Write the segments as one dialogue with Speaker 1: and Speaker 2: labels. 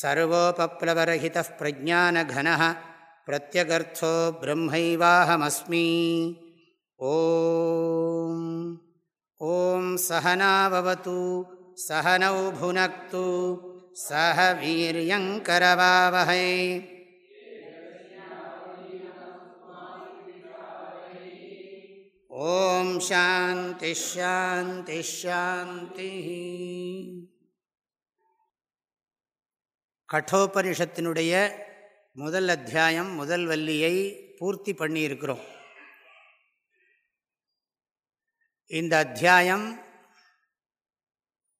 Speaker 1: सर्वोपप्लवरहितः प्रज्ञानघनः प्रत्यगर्थो ब्रह्मैवाहमस्मि ॐ ॐ सहनावतु सहनौ भुनक्तु सह वीर्यङ्करवावहै ॐ शान्तिश्शान्तिश्शान्तिः கட்டோபனிஷத்தினுடைய முதல் அத்தியாயம் முதல் வள்ளியை பூர்த்தி பண்ணியிருக்கிறோம். இந்த அத்தியாயம்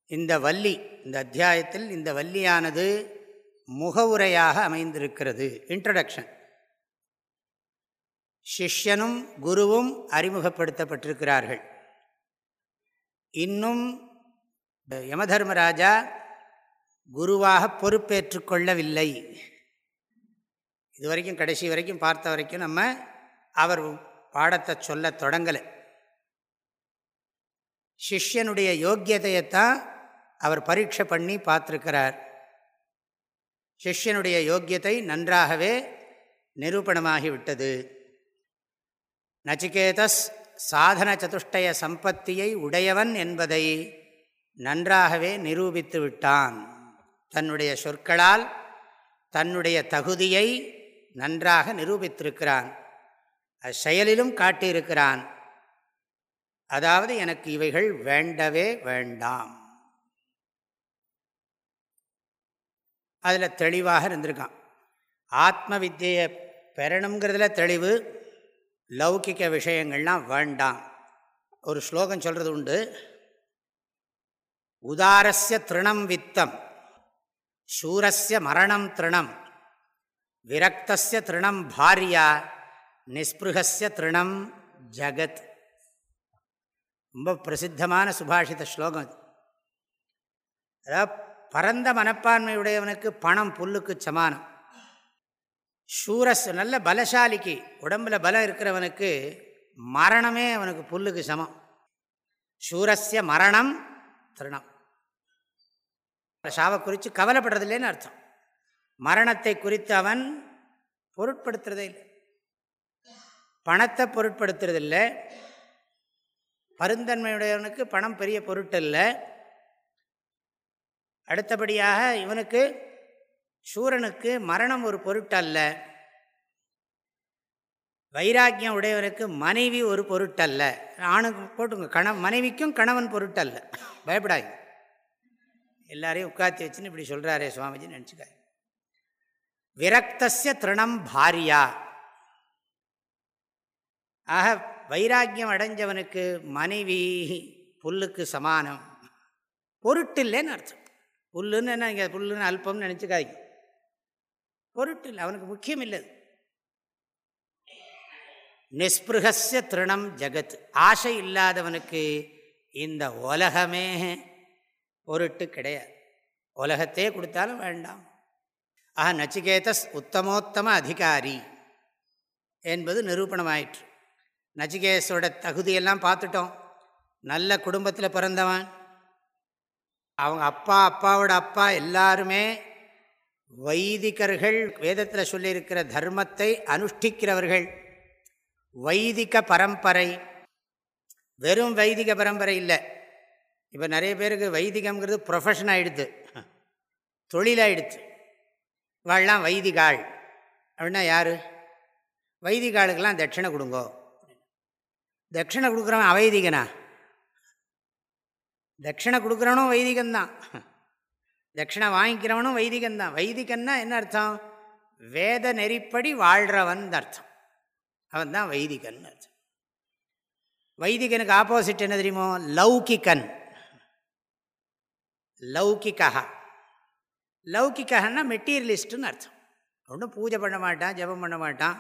Speaker 1: இந்த வள்ளி இந்த அத்தியாயத்தில் இந்த வள்ளியானது முகவுரையாக அமைந்திருக்கிறது. இன்ட்ரடக்ஷன் சிஷ்யனும் குருவும் அறிமுகப்படுத்தப்பட்டிருக்கிறார்கள். இன்னும் யமதர்மராஜா குருவாக பொறுப்பேற்று கொள்ளவில்லை. இதுவரைக்கும் கடைசி வரைக்கும் பார்த்த வரைக்கும் நம்ம அவர் பாடத்தை சொல்ல தொடங்கலை. சிஷ்யனுடைய யோக்கியதையைத்தான் அவர் பரீட்சை பண்ணி பார்த்துருக்கிறார். சிஷ்யனுடைய யோக்கியத்தை நன்றாகவே நிரூபணமாகிவிட்டது நச்சிகேதஸ் சாதன சதுஷ்டய சம்பத்தியை உடையவன் என்பதை நன்றாகவே நிரூபித்து விட்டான். தன்னுடைய சொற்களால் தன்னுடைய தகுதியை நன்றாக நிரூபித்திருக்கிறான். செயலிலும் காட்டியிருக்கிறான். அதாவது எனக்கு இவைகள் வேண்டவே வேண்டாம். அதில் தெளிவாக இருந்திருக்கான். ஆத்ம வித்தியை பெறணுங்கிறதுல தெளிவு லௌகிக்க விஷயங்கள்லாம் வேண்டாம். ஒரு ஸ்லோகம் சொல்கிறது உண்டு. உதாரஸ்ய திருணம் வித்தம். சூரஸ்ய மரணம் திருணம். விரக்தஸ்ய திருணம் பாரியா நிஸ்பிருகஸ்ய திருணம் ஜகத். ரொம்ப பிரசித்தமான சுபாஷித ஸ்லோகம் அது அதாவது பரந்த மனப்பான்மையுடையவனுக்கு பணம் புல்லுக்கு சமானம். சூரஸ் நல்ல பலசாலிக்கு உடம்பில் பலம் இருக்கிறவனுக்கு மரணமே அவனுக்கு புல்லுக்கு சமம். சூரஸ்ய மரணம் திருணம். சாவை குறித்து கவலைப்படுறதில்லைன்னு அர்த்தம். மரணத்தை குறித்து அவன் பொருட்படுத்துறதே இல்லை. பணத்தை பொருட்படுத்துறதில்லை. பருந்தன்மையுடையவனுக்கு பணம் பெரிய பொருட்டல்ல. அடுத்தபடியாக இவனுக்கு சூரனுக்கு மரணம் ஒரு பொருட்டல்ல. வைராக்கியம் உடையவனுக்கு மனைவி ஒரு பொருட்டல்ல. ஆணுக்கு போட்டுங்க கண மனைவிக்கும் கணவன் பொருட்டல்ல. பயப்படாது எல்லாரையும் உட்காத்தி வச்சுன்னு இப்படி சொல்கிறாரே சுவாமிஜி நினச்சிக்காரு விரக்தசிய திருணம் பாரியா. ஆக வைராக்கியம் அடைஞ்சவனுக்கு மனைவி புல்லுக்கு சமானம். பொருட்டு இல்லைன்னு அர்த்தம். புல்லுன்னு என்ன இங்கே புல்லுன்னு அல்பம்னு நினச்சிக்காதீங்க. பொருட்டு இல்லை அவனுக்கு முக்கியம் இல்லை நிஸ்பிருகசிய திருணம் ஜகத். ஆசை இல்லாதவனுக்கு இந்த உலகமே பொருட்டு கிடையாது. உலகத்தையே கொடுத்தாலும் வேண்டாம். ஆஹா நச்சிகேதஸ் உத்தமோத்தம அதிகாரி என்பது நிரூபணமாயிற்று. நச்சிகேசோட தகுதியெல்லாம் பார்த்துட்டோம். நல்ல குடும்பத்தில் பிறந்தவன். அவங்க அப்பா அப்பாவோட அப்பா எல்லாருமே வைதிகர்கள். வேதத்தில் சொல்லியிருக்கிற தர்மத்தை அனுஷ்டிக்கிறவர்கள். வைதிக பரம்பரை. வெறும் வைதிக பரம்பரை இல்லை. இப்போ நிறைய பேருக்கு வைதிகம்ங்கிறது ப்ரொஃபஷன் ஆகிடுது தொழிலாகிடுது இவாள்லாம் வைதிகாள். அப்படின்னா யார்? வைதிகாளுக்கெல்லாம் தட்சிணை கொடுங்கோ. தட்சிணை கொடுக்குறவன் அவைதிகனா? தட்சிணை கொடுக்குறவனும் வைதிகந்தான். தட்சிணை வாங்கிக்கிறவனும் வைதிகந்தான். வைதிகன்னா என்ன அர்த்தம்? வேத நெறிப்படி வாழ்கிறவன் அர்த்தம். அவன் தான் வைதிகன் அர்த்தம். வைதிகனுக்கு ஆப்போசிட் என்ன தெரியுமோ? லௌகிக்கன் லௌகிக்கா லௌகிக்கன்னா மெட்டீரியலிஸ்ட்டுன்னு அர்த்தம். ஒன்றும் பூஜை பண்ண மாட்டான் ஜபம் பண்ண மாட்டான்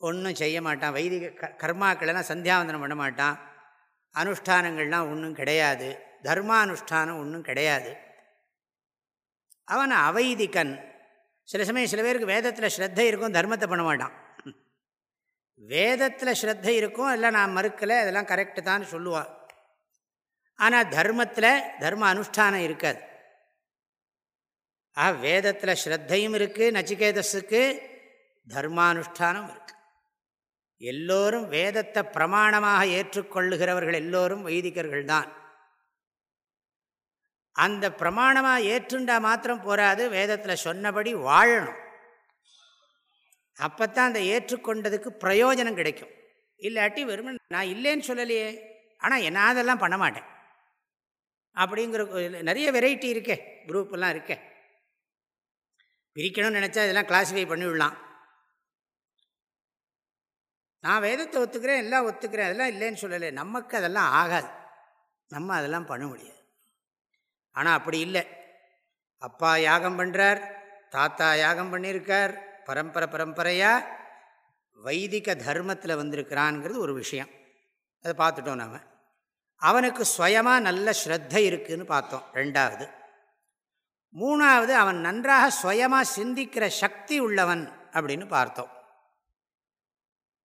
Speaker 1: ஒன்றும் செய்ய மாட்டான் வைதிக க கர்மாக்களெல்லாம் சந்தியாவந்தனம் பண்ண மாட்டான். அனுஷ்டானங்கள்லாம் ஒன்றும் கிடையாது. தர்மானுஷ்டானம் ஒன்றும் கிடையாது. அவன் அவைதிகன். சில சமயம் சில பேருக்கு வேதத்தில் ஸ்ரத்தை இருக்கும் தர்மத்தை பண்ண மாட்டான். வேதத்தில் ஸ்ரத்தை இருக்கும் எல்லாம் நான் மறுக்கலை அதெல்லாம் கரெக்டு தான் சொல்லுவான். ஆனால் தர்மத்தில் தர்ம அனுஷ்டானம் இருக்காது. ஆ வேதத்தில் ஸ்ரத்தையும் இருக்குது நச்சிகேதஸுக்கு தர்மானுஷ்டானம் இருக்குது எல்லோரும் வேதத்தை பிரமாணமாக ஏற்றுக்கொள்ளுகிறவர்கள் எல்லோரும் வைதிகர்கள் தான். அந்த பிரமாணமாக ஏற்றுண்டா மாத்திரம் போராது வேதத்தில் சொன்னபடி வாழணும். அப்போத்தான் அந்த ஏற்றுக்கொண்டதுக்கு பிரயோஜனம் கிடைக்கும். இல்லாட்டி வெறும் நான் இல்லைன்னு சொல்லலையே. ஆனால் என்ன அதெல்லாம் பண்ண மாட்டேன். அப்படிங்கிற நிறைய வெரைட்டி இருக்கே குரூப்பெல்லாம் இருக்கே. பிரிக்கணும்னு நினச்சா இதெல்லாம் கிளாஸிஃபை பண்ணிவிடலாம் நான் வேதத்தை ஒத்துக்கிறேன் எல்லாம் ஒத்துக்கிறேன் அதெல்லாம் இல்லைன்னு சொல்லலை. நமக்கு அதெல்லாம் ஆகாது. நம்ம அதெல்லாம் பண்ண முடியாது. ஆனால் அப்படி இல்லை. அப்பா யாகம் பண்ணுறார் தாத்தா யாகம் பண்ணியிருக்கார் பரம்பரை பரம்பரையாக வைதிக தர்மத்தில் வந்திருக்கிறான்ங்கிறது ஒரு விஷயம். அதை பார்த்துட்டோம் நாம். அவனுக்கு சுயமாக நல்ல ஸ்ரத்தை இருக்குதுன்னு பார்த்தோம் ரெண்டாவது. மூணாவது அவன் நன்றாக சுயமாக சிந்திக்கிற சக்தி உள்ளவன் அப்படின்னு பார்த்தோம்.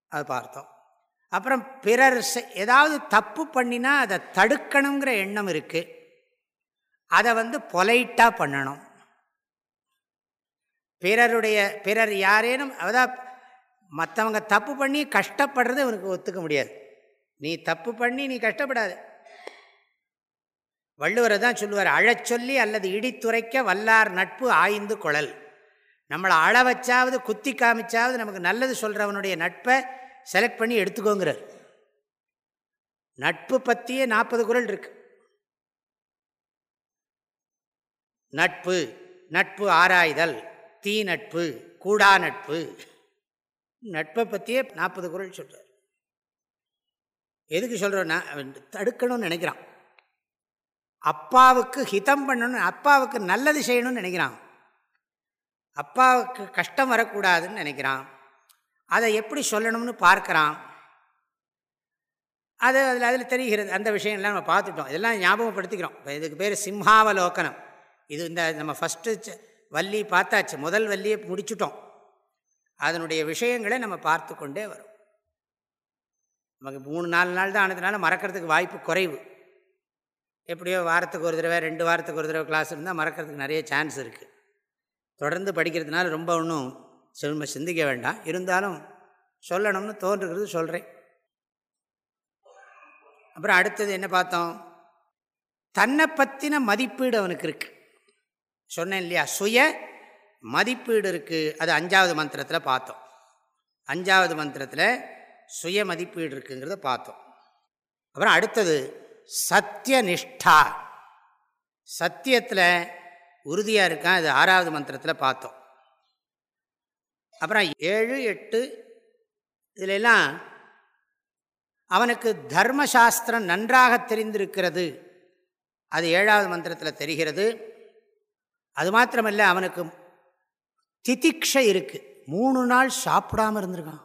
Speaker 1: அது பார்த்தோம். அப்புறம் பிறர் ஏதாவது தப்பு பண்ணினா அதை தடுக்கணுங்கிற எண்ணம் இருக்குது அதை வந்து பொலைட்டாக பண்ணணும். பிறருடைய பிறர் யாரேனும் அதான் மற்றவங்க தப்பு பண்ணி கஷ்டப்படுறது அவனுக்கு ஒத்துக்க முடியாது. நீ தப்பு பண்ணி நீ கஷ்டப்படாது. வள்ளுவரை தான் சொல்லுவார் அழச்சொல்லி அல்லது இடித்துரைக்க வல்லார் நட்பு ஆய்ந்து குழல். நம்மளை அழ வச்சாவது குத்தி காமிச்சாவது நமக்கு நல்லது சொல்கிறவனுடைய நட்பை செலக்ட் பண்ணி எடுத்துக்கோங்கிறார். நட்பு பற்றியே நாற்பது குரல் இருக்கு. நட்பு நட்பு ஆராய்தல் தீ நட்பு கூடா நட்பு. நட்பை பற்றியே நாற்பது குரல் சொல்கிறார் எதுக்கு சொல்கிறோன்னா தடுக்கணும்னு நினைக்கிறான். அப்பாவுக்கு ஹிதம் பண்ணணும் அப்பாவுக்கு நல்லது செய்யணும்னு நினைக்கிறான். அப்பாவுக்கு கஷ்டம் வரக்கூடாதுன்னு நினைக்கிறான். அதை எப்படி சொல்லணும்னு பார்க்குறான். அது அதில் அதில் தெரிகிறது அந்த விஷயம்லாம் நம்ம பார்த்துட்டோம். இதெல்லாம் ஞாபகப்படுத்திக்கிறோம். இப்போ இதுக்கு பேர் சிம்ஹாவலோக்கனம் இது இந்த நம்ம ஃபஸ்ட்டு வள்ளி பார்த்தாச்சு. முதல் வள்ளியை முடிச்சுட்டோம். அதனுடைய விஷயங்களை நம்ம பார்த்து கொண்டே வரும். நமக்கு மூணு நாலு நாள் தான் ஆனதுனால மறக்கிறதுக்கு வாய்ப்பு குறைவு. எப்படியோ வாரத்துக்கு ஒரு தடவை ரெண்டு வாரத்துக்கு ஒரு தடவை கிளாஸ் இருந்தால் மறக்கிறதுக்கு நிறைய சான்ஸ் இருக்குது தொடர்ந்து படிக்கிறதுனால ரொம்ப ஒன்றும் சிறும சிந்திக்க வேண்டாம். இருந்தாலும் சொல்லணும்னு தோன்றுகிறது சொல்கிறேன் அப்புறம் அடுத்தது என்ன பார்த்தோம்? தன்னை பற்றின மதிப்பீடு அவனுக்கு இருக்குது சொன்னேன் இல்லையா? சுய மதிப்பீடு இருக்குது அது அஞ்சாவது மந்திரத்தில் பார்த்தோம். அஞ்சாவது மந்திரத்தில் சுய மதிப்பீடு இருக்குங்கிறத பார்த்தோம். அப்புறம் அடுத்தது சத்தியனிஷ்டா சத்தியத்தில் உறுதியாக இருக்கான். இது ஆறாவது மந்திரத்தில் பார்த்தோம். அப்புறம் ஏழு எட்டு இதிலெல்லாம் அவனுக்கு தர்மசாஸ்திரம் நன்றாக தெரிந்திருக்கிறது. அது ஏழாவது மந்திரத்தில் தெரிகிறது. அது மாத்திரமல்ல அவனுக்கு திதிக்ஷை இருக்குது மூணு நாள் சாப்பிடாமல் இருந்திருக்கான்.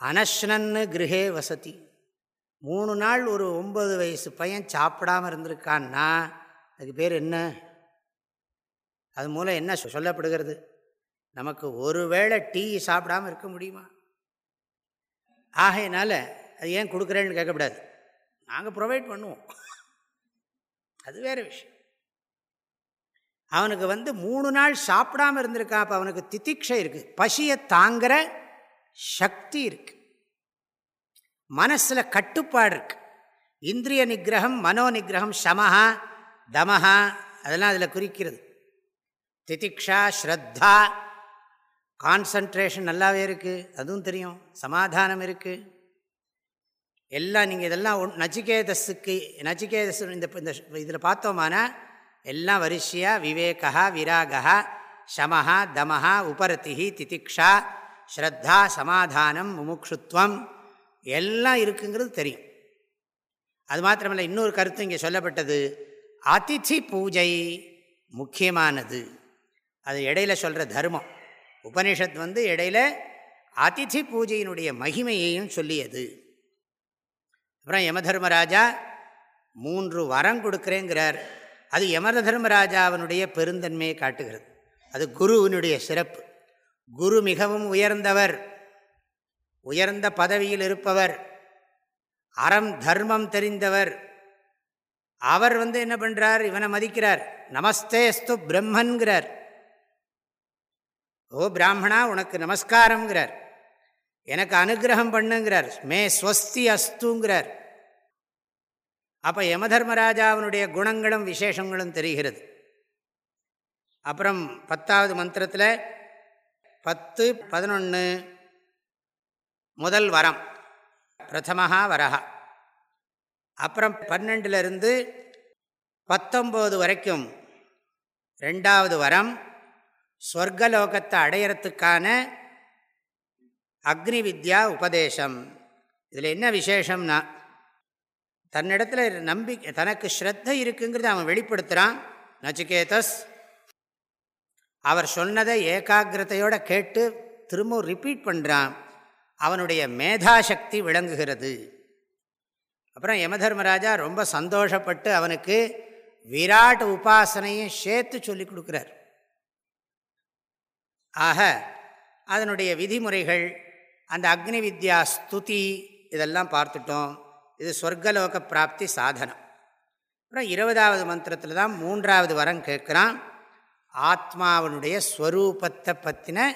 Speaker 1: அனஷ்னன்னு கிரகே வசதி. மூணு நாள் ஒரு ஒம்பது வயசு பையன் சாப்பிடாமல் இருந்திருக்கான்னா அதுக்கு பேர் என்ன? அது மூலம் என்ன சொல்லப்படுகிறது? நமக்கு ஒருவேளை டீ சாப்பிடாமல் இருக்க முடியுமா? ஆகையினால அது ஏன் கொடுக்குறேன்னு கேட்கக்கூடாது. நாங்கள் ப்ரொவைட் பண்ணுவோம். அது வேறு விஷயம். அவனுக்கு வந்து மூணு நாள் சாப்பிடாமல் இருந்திருக்கான் அப்போ அவனுக்கு தித்திக்ஷை இருக்குது பசியை தாங்கிற சக்தி இருக்குது மனசில் கட்டுப்பாடு இருக்குது இந்திரிய நிகிரகம் மனோ நிகிரகம் சமஹா தமஹா அதெல்லாம் அதில் குறிக்கிறது. திதிக்ஷா ஸ்ரத்தா கான்சன்ட்ரேஷன் நல்லாவே இருக்குது அதுவும் தெரியும். சமாதானம் இருக்குது எல்லாம் நீங்கள் இதெல்லாம் நச்சிகேதஸுக்கு நச்சிகேதஸ் இந்த இந்த இதில் பார்த்தோமானா எல்லாம் வரிசையாக விவேகா விராகா சமஹா தமஹா உபரத்திஹி திதிக்ஷா ஸ்ரத்தா சமாதானம் முமுக்ஷுத்வம் எல்லாம் இருக்குங்கிறது தெரியும். அது மாத்திரமல்ல இன்னொரு கருத்து இங்கே சொல்லப்பட்டது. அதிதி பூஜை முக்கியமானது. அது இடையில சொல்கிற தர்மம். உபனிஷத் வந்து இடையில அதிதி பூஜையினுடைய மகிமையையும் சொல்லியது. அப்புறம் யமதர்மராஜா மூன்று வரம் கொடுக்குறேங்கிறார். அது யம தர்மராஜாவனுடைய பெருந்தன்மையை காட்டுகிறது. அது குருவினுடைய சிறப்பு. குரு மிகவும் உயர்ந்தவர். உயர்ந்த பதவியில் இருப்பவர். அறம் தர்மம் தெரிந்தவர். அவர் வந்து என்ன பண்ணுறார் இவனை மதிக்கிறார். நமஸ்தேஸ்து பிரம்மன்கிறார். ஓ பிராமணா உனக்கு நமஸ்காரங்கிறார் எனக்கு அனுகிரகம் பண்ணுங்கிறார். மே ஸ்வஸ்தி அஸ்துங்கிறார். அப்போ யமதர்மராஜாவினுடைய குணங்களும் விசேஷங்களும் தெரிகிறது. அப்புறம் பத்தாவது மந்திரத்தில் பத்து பதினொன்று முதல் வரம். பிரதமஹா வரஹா. அப்புறம் பன்னெண்டுலேருந்து பத்தொம்போது வரைக்கும் ரெண்டாவது வரம். ஸ்வர்கலோகத்தை அடையிறத்துக்கான அக்னி வித்யா உபதேசம். இதில் என்ன விசேஷம்னா தன்னிடத்தில் நம்பிக்கை தனக்கு ஸ்ரத்த இருக்குங்கிறத அவன் வெளிப்படுத்துகிறான் நச்சிகேதஸ் அவர் சொன்னதை ஏகாகிரதையோடு கேட்டு திரும்ப ரிப்பீட் பண்ணுறான் அவனுடைய மேதாசக்தி விளங்குகிறது. அப்புறம் யமதர்மராஜா ரொம்ப சந்தோஷப்பட்டு அவனுக்கு விராட் உபாசனையும் சேர்த்து சொல்லி கொடுக்குறார். ஆக அதனுடைய விதிமுறைகள் அந்த அக்னி வித்யா ஸ்துதி இதெல்லாம் பார்த்துட்டோம். இது சொர்க்கலோக பிராப்தி சாதனம். அப்புறம் இருபதாவது மந்திரத்தில் தான் மூன்றாவது வரம் கேட்குறான். ஆத்மாவனுடைய ஸ்வரூபத்தை பற்றின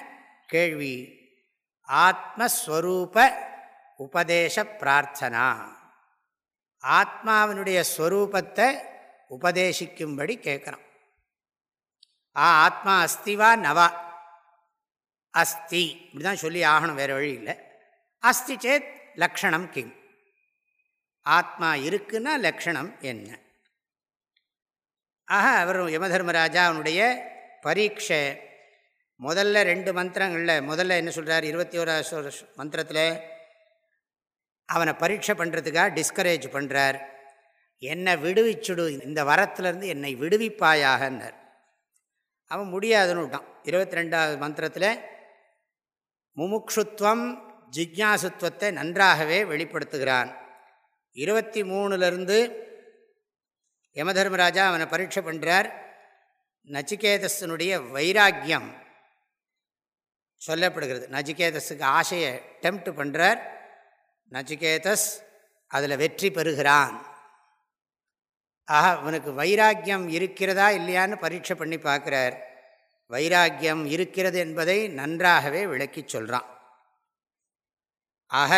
Speaker 1: கேள்வி. ஆத்மஸ்வரூப உபதேச பிரார்த்தனா. ஆத்மாவினுடைய ஸ்வரூபத்தை உபதேசிக்கும்படி கேட்குறான். ஆ ஆத்மா அஸ்திவா நவா. அஸ்தி. இப்படி தான் சொல்லி ஆகணும் வேறு வழி இல்லை. அஸ்தி சேத் லக்ஷணம் கிம். ஆத்மா இருக்குன்னா லக்ஷணம் என்ன? ஆக அவர் யமதர்மராஜா அவனுடைய பரீட்சை முதல்ல ரெண்டு மந்திரங்களில் முதல்ல என்ன சொல்கிறார் இருபத்தி ஓராவது மந்திரத்தில் அவனை பரீட்சை பண்ணுறதுக்காக டிஸ்கரேஜ் பண்ணுறார் என்னை விடுவிச்சுடு இந்த வரத்துலேருந்து என்னை விடுவிப்பாயாகன்னார். அவன் முடியாதுன்னு விட்டான். இருபத்தி ரெண்டாவது மந்திரத்தில் முமுக்ஷுத்வம் ஜிக்யாசுத்வத்தை நன்றாகவே வெளிப்படுத்துகிறான். இருபத்தி மூணுலேருந்து யமதர்மராஜா அவனை பரீட்சை பண்ணுறார் நச்சிகேதஸனுடைய வைராக்கியம். சொல்லப்படுகிறது. நச்சிகேதஸுக்கு ஆசையை டெம்ப்ட் பண்ணுறார் நச்சிகேதஸ் அதில் வெற்றி பெறுகிறான். ஆக அவனுக்கு வைராக்கியம் இருக்கிறதா இல்லையான்னு பரீட்சை பண்ணி பார்க்குறார். வைராக்கியம் இருக்கிறது என்பதை நன்றாகவே விளக்கி சொல்கிறான் ஆக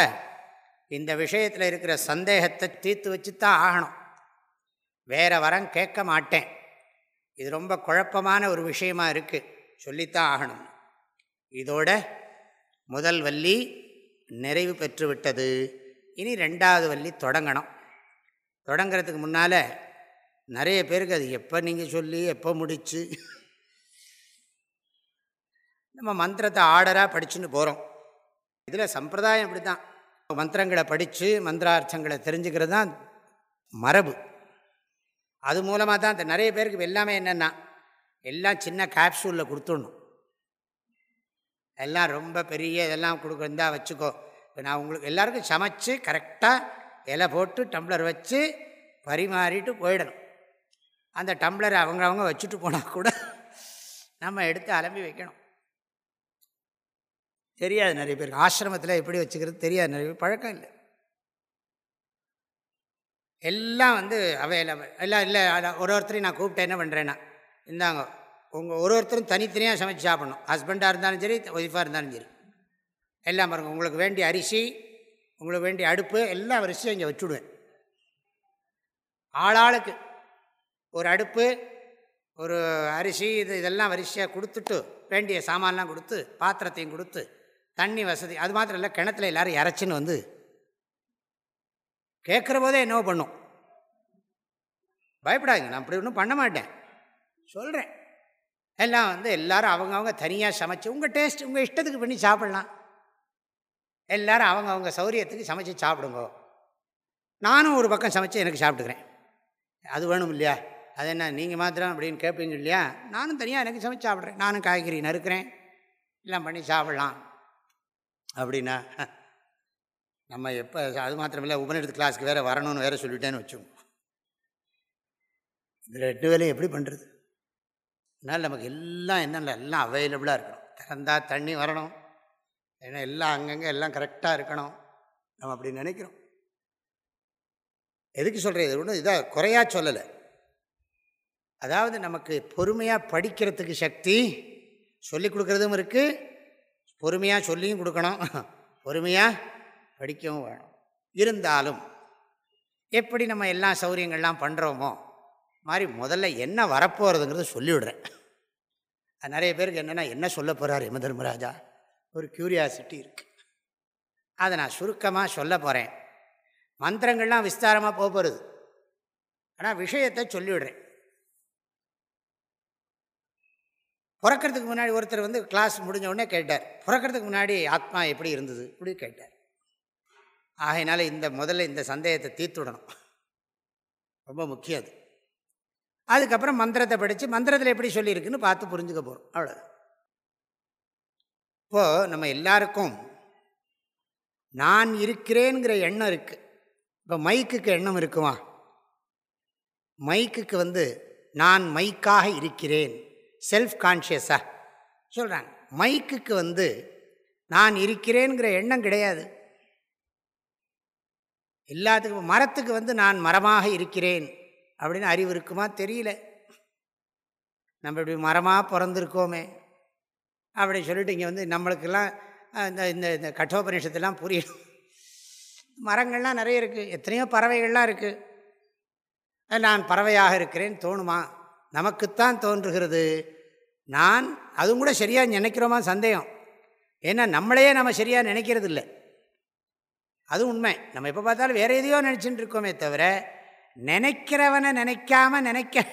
Speaker 1: இந்த விஷயத்தில் இருக்கிற சந்தேகத்தை தீர்த்து வச்சு தான் ஆகணும். வேறு வரம் கேட்க மாட்டேன். இது ரொம்ப குழப்பமான ஒரு விஷயமா இருக்குது சொல்லித்தான் ஆகணும். இதோட முதல் வள்ளி நிறைவு பெற்றுவிட்டது. இனி ரெண்டாவது வள்ளி தொடங்கணும். தொடங்கிறதுக்கு முன்னால் நிறைய பேருக்கு அது எப்போ நீங்கள் சொல்லி எப்போ முடிச்சு? நம்ம மந்திரத்தை ஆர்டராக படிச்சுன்னு போகிறோம் இதில் சம்பிரதாயம் இப்படி தான் மந்திரங்களை படித்து மந்திரார்த்தங்களை தெரிஞ்சுக்கிறது தான் மரபு. அது மூலமாக தான் நிறைய பேருக்கு எல்லாமே என்னென்னா எல்லாம் சின்ன கேப்சூலில் கொடுத்துடணும். எல்லாம் ரொம்ப பெரிய இதெல்லாம் கொடுக்குறதா வச்சுக்கோ. இப்போ நான் உங்களுக்கு எல்லாருக்கும் சமைச்சு கரெக்டாக இலை போட்டு டம்ளர் வச்சு பரிமாறிட்டு போயிடணும். அந்த டம்ளரை அவங்க அவங்க வச்சுட்டு போனால் கூட நம்ம எடுத்து அலம்பி வைக்கணும். தெரியாது நிறைய பேருக்கு. ஆசிரமத்தில் எப்படி வச்சுக்கிறது தெரியாது. நிறைய பேர் பழக்கம் இல்லை. எல்லாம் வந்து அவைலபிள். எல்லாம் இல்லை. ஒரு ஒருத்தரையும் நான் கூப்பிட்டேன். என்ன பண்ணுறேன்னா இந்தாங்க. உங்கள் ஒரு ஒருத்தரும் தனித்தனியாக சமைச்சு சாப்பிடணும். ஹஸ்பண்டாக இருந்தாலும் சரி ஒய்ஃபாக இருந்தாலும் சரி. எல்லாம் பாருங்கள் உங்களுக்கு வேண்டிய அரிசி உங்களுக்கு வேண்டிய அடுப்பு எல்லாம் வரிசையும் இங்கே வச்சுடுவேன். ஆளாளுக்கு ஒரு அடுப்பு ஒரு அரிசி இது இதெல்லாம் வரிசையாக கொடுத்துட்டு வேண்டிய சாமான்லாம் கொடுத்து பாத்திரத்தையும் கொடுத்து தண்ணி வசதி அது மாத்திரம் இல்லை கிணத்துல எல்லோரும் இறச்சின்னு வந்து கேட்குற போதே என்னவோ பண்ணும். பயப்படாதுங்க நான் அப்படி ஒன்றும் பண்ண மாட்டேன். சொல்கிறேன் எல்லாம் வந்து எல்லோரும் அவங்கவுங்க தனியாக சமைச்சு உங்கள் டேஸ்ட் உங்கள் இஷ்டத்துக்கு பண்ணி சாப்பிட்லாம். எல்லோரும் அவங்கவுங்க சௌரியத்துக்கு சமைச்சு சாப்பிடுங்க. நானும் ஒரு பக்கம் சமைச்சு எனக்கு சாப்பிட்டுக்கிறேன். அது வேணும் இல்லையா? அது என்ன நீங்கள் மாத்திரம் அப்படின்னு கேட்பீங்க இல்லையா? நானும் தனியாக எனக்கு சமைச்சு சாப்பிட்றேன். நானும் காய்கறி நறுக்கிறேன். எல்லாம் பண்ணி சாப்பிட்லாம். அப்படின்னா நம்ம எப்போ அது மாத்திரமில்லை உபநிடத்து கிளாஸுக்கு வேறு வரணும்னு வேறு சொல்லிட்டேன்னு வச்சோம் இதில் ரெண்டு வேலையும் எப்படி பண்ணுறது அதனால் நமக்கு எல்லாம் என்னென்ன எல்லாம் அவைலபிளாக இருக்கணும். திறந்தால் தண்ணி வரணும். ஏன்னா எல்லாம் அங்கங்கே எல்லாம் கரெக்டாக இருக்கணும். நம்ம அப்படி நினைக்கிறோம். எதுக்கு சொல்கிறேன் இது ஒன்றும் இதாக குறையாக சொல்லலை. அதாவது நமக்கு பொறுமையாக படிக்கிறதுக்கு சக்தி சொல்லிக் கொடுக்குறதும் இருக்குது பொறுமையாக சொல்லியும் கொடுக்கணும். பொறுமையாக படிக்கவும் வேணும். இருந்தாலும் எப்படி நம்ம எல்லா சௌகரியங்கள்லாம் பண்ணுறோமோ மாதிரி முதல்ல என்ன வரப்போகிறதுங்கிறத சொல்லிவிடுறேன். நிறைய பேருக்கு என்னென்னா என்ன சொல்ல போகிறார் யம தர்மராஜா? ஒரு க்யூரியாசிட்டி இருக்குது அதை நான் சுருக்கமாக சொல்ல போகிறேன் மந்திரங்கள்லாம் விஸ்தாரமாக போக போகிறது ஆனால் விஷயத்தை சொல்லிவிடுறேன். பிறக்கிறதுக்கு முன்னாடி ஒருத்தர் வந்து கிளாஸ் முடிஞ்ச உடனே கேட்டார். பிறக்கிறதுக்கு முன்னாடி ஆத்மா எப்படி இருந்தது? இப்படி கேட்டார். ஆகையினால இந்த முதல்ல இந்த சந்தேகத்தை தீர்த்துடணும் ரொம்ப முக்கியம் அது. அதுக்கப்புறம் மந்திரத்தை படித்து மந்திரத்தில் எப்படி சொல்லியிருக்குன்னு பார்த்து புரிஞ்சுக்க போகிறோம் அவ்வளோ இப்போது நம்ம எல்லாருக்கும் நான் இருக்கிறேங்கிற எண்ணம் இருக்குது இப்போ மைக்குக்கு எண்ணம் இருக்குமா? மைக்குக்கு வந்து நான் மைக்காக இருக்கிறேன். செல்ஃப் கான்ஷியஸாக சொல்கிறாங்க மைக்குக்கு வந்து நான் இருக்கிறேங்கிற எண்ணம் கிடையாது. எல்லாத்துக்கும் மரத்துக்கு வந்து நான் மரமாக இருக்கிறேன். அப்படின்னு அறிவு இருக்குமா? தெரியல. நம்ம இப்படி மரமாக பிறந்திருக்கோமே. அப்படி சொல்லிட்டு இங்கே வந்து நம்மளுக்கெல்லாம் இந்த இந்த இந்த கட்டோபனிஷத்துலாம் புரியணும். மரங்கள்லாம் நிறைய இருக்குது எத்தனையோ பறவைகள்லாம் இருக்குது நான் பறவையாக இருக்கிறேன் தோணுமா? நமக்குத்தான் தோன்றுகிறது. நான் அதுவும் கூட சரியாக நினைக்கிறோமா? சந்தேகம். ஏன்னா நம்மளையே நம்ம சரியாக நினைக்கிறது இல்லை அது உண்மை. நம்ம எப்போ பார்த்தாலும் வேறு எதையோ நினச்சிட்டு இருக்கோமே தவிர நினைக்கிறவனை நினைக்காம நினைக்க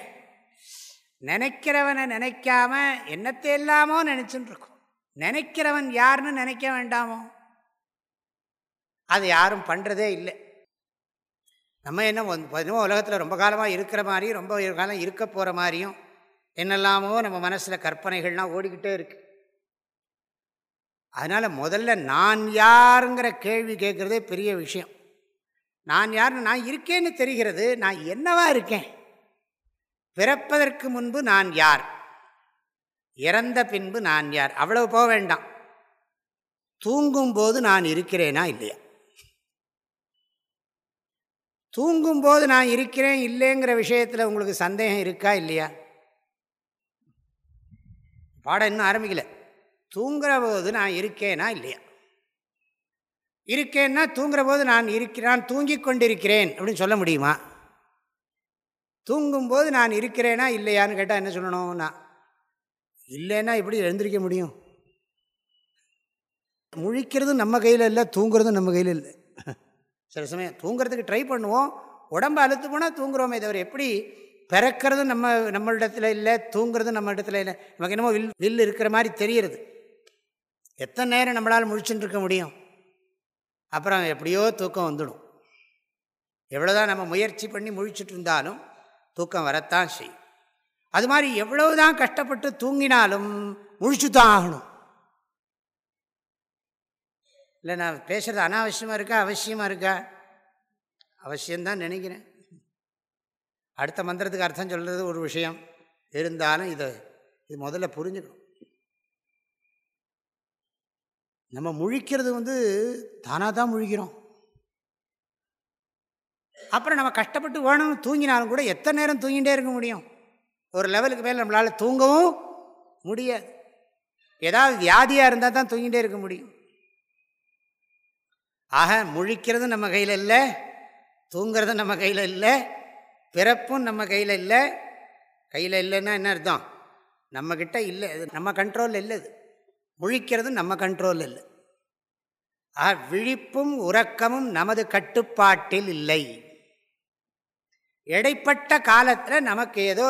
Speaker 1: நினைக்கிறவனை நினைக்காம என்னத்தை எல்லாமோ நினச்சின்னு இருக்கோம் நினைக்கிறவன் யாருன்னு நினைக்க வேண்டாமோ? அது யாரும் பண்ணுறதே இல்லை. நம்ம என்ன என்னமோ உலகத்தில் ரொம்ப காலமாக இருக்கிற மாதிரியும் ரொம்ப காலம் இருக்க போகிற மாதிரியும் என்னெல்லாமோ நம்ம மனசில் கற்பனைகள்லாம் ஓடிக்கிட்டே இருக்கு. அதனால் முதல்ல நான் யாருங்கிற கேள்வி கேட்குறதே பெரிய விஷயம். நான் யாருன்னு நான் இருக்கேன்னு தெரிகிறது நான் என்னவா இருக்கேன்? பிறப்பதற்கு முன்பு நான் யார்? இறந்த பின்பு நான் யார்? அவ்வளவு போக வேண்டாம். தூங்கும்போது நான் இருக்கிறேனா இல்லையா? தூங்கும்போது நான் இருக்கிறேன் இல்லைங்கிற விஷயத்தில் உங்களுக்கு சந்தேகம் இருக்கா இல்லையா? பாடம் இன்னும் ஆரம்பிக்கல. தூங்குற போது நான் இருக்கேனா இல்லையா? இருக்கேன்னா தூங்குற போது நான் இருக்கிறான் தூங்கி கொண்டிருக்கிறேன் அப்படின்னு சொல்ல முடியுமா? தூங்கும்போது நான் இருக்கிறேனா இல்லையான்னு கேட்டால் என்ன சொல்லணும்னா இல்லைன்னா எப்படி எழுந்திருக்க முடியும்? முழிக்கிறதும் நம்ம கையில் இல்லை தூங்குறதும் நம்ம கையில் இல்லை. சில சமயம் தூங்குறதுக்கு ட்ரை பண்ணுவோம். உடம்பு அழுத்து போனால் தூங்குறோமே தவிர எப்படி பிறக்கிறதும் நம்ம நம்மளிடத்தில் இல்லை தூங்குறதும் நம்ம இடத்துல இல்லை. நமக்கு என்னமோ வில் வில் இருக்கிற மாதிரி தெரிகிறது எத்தனை நேரம் நம்மளால் முழிச்சுட்டு இருக்க முடியும்? அப்புறம் எப்படியோ தூக்கம் வந்துடும். எவ்வளோதான் நம்ம முயற்சி பண்ணி முழிச்சுட்டு இருந்தாலும் தூக்கம் வரத்தான் செய்யும். அது மாதிரி எவ்வளவு தான் கஷ்டப்பட்டு தூங்கினாலும் முழிச்சு தான் ஆகணும். இல்லை நான் பேசுகிறது அனாவசியமாக இருக்கா அவசியமாக இருக்கா? அவசியம்தான் நினைக்கிறேன். அடுத்த மந்திரத்துக்கு அர்த்தம் சொல்கிறது ஒரு விஷயம். இருந்தாலும் இதை இது முதல்ல புரிஞ்சுக்கணும். நம்ம முழிக்கிறது வந்து தானாக தான் முழிக்கிறோம். அப்புறம் நம்ம கஷ்டப்பட்டு வேணும் தூங்கினாலும் கூட எத்தனை நேரம் தூங்கிகிட்டே இருக்க முடியும்? ஒரு லெவலுக்கு மேலே நம்மளால் தூங்கவும் முடியாது. ஏதாவது வியாதியாக இருந்தால் தான் தூங்கிகிட்டே இருக்க முடியும். ஆக முழிக்கிறது நம்ம கையில் இல்லை தூங்கிறது நம்ம கையில் இல்லை பிறப்பும் நம்ம கையில் இல்லை. கையில் இல்லைன்னா என்ன அர்த்தம்? நம்மக்கிட்ட இல்லை அது நம்ம கண்ட்ரோலில் இல்லை அது. முழிக்கிறது நம்ம கண்ட்ரோல் இல்லை. ஆ விழிப்பும் உறக்கமும் நமது கட்டுப்பாட்டில் இல்லை. இடைப்பட்ட காலத்தில் நமக்கு ஏதோ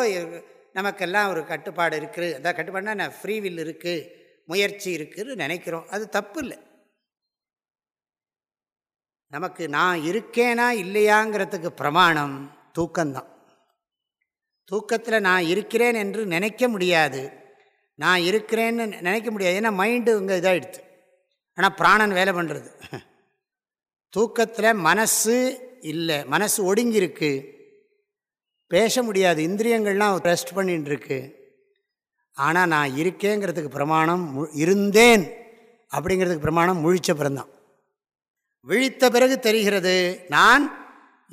Speaker 1: நமக்கெல்லாம் ஒரு கட்டுப்பாடு இருக்குது. அந்த கட்டுப்பாடுனா நான் ஃப்ரீவில் இருக்குது முயற்சி இருக்குதுன்னு நினைக்கிறோம். அது தப்பு இல்லை. நமக்கு நான் இருக்கேனா இல்லையாங்கிறதுக்கு பிரமாணம் தூக்கம்தான். தூக்கத்தில் நான் இருக்கிறேன் என்று நினைக்க முடியாது. நான் இருக்கிறேன்னு நினைக்க முடியாது. ஏன்னா மைண்டு இங்கே இதாகிடுது ஆனால் பிராணன் வேலை பண்ணுறது தூக்கத்தில் மனசு இல்லை. மனசு ஒடுங்கியிருக்கு. பேச முடியாது. இந்திரியங்கள்லாம் ரெஸ்ட் பண்ணிட்டுருக்கு ஆனால் நான் இருக்கேங்கிறதுக்கு பிரமாணம் இருந்தேன் அப்படிங்கிறதுக்கு பிரமாணம் முழிச்ச பிறந்தான். விழித்த பிறகு தெரிகிறது நான்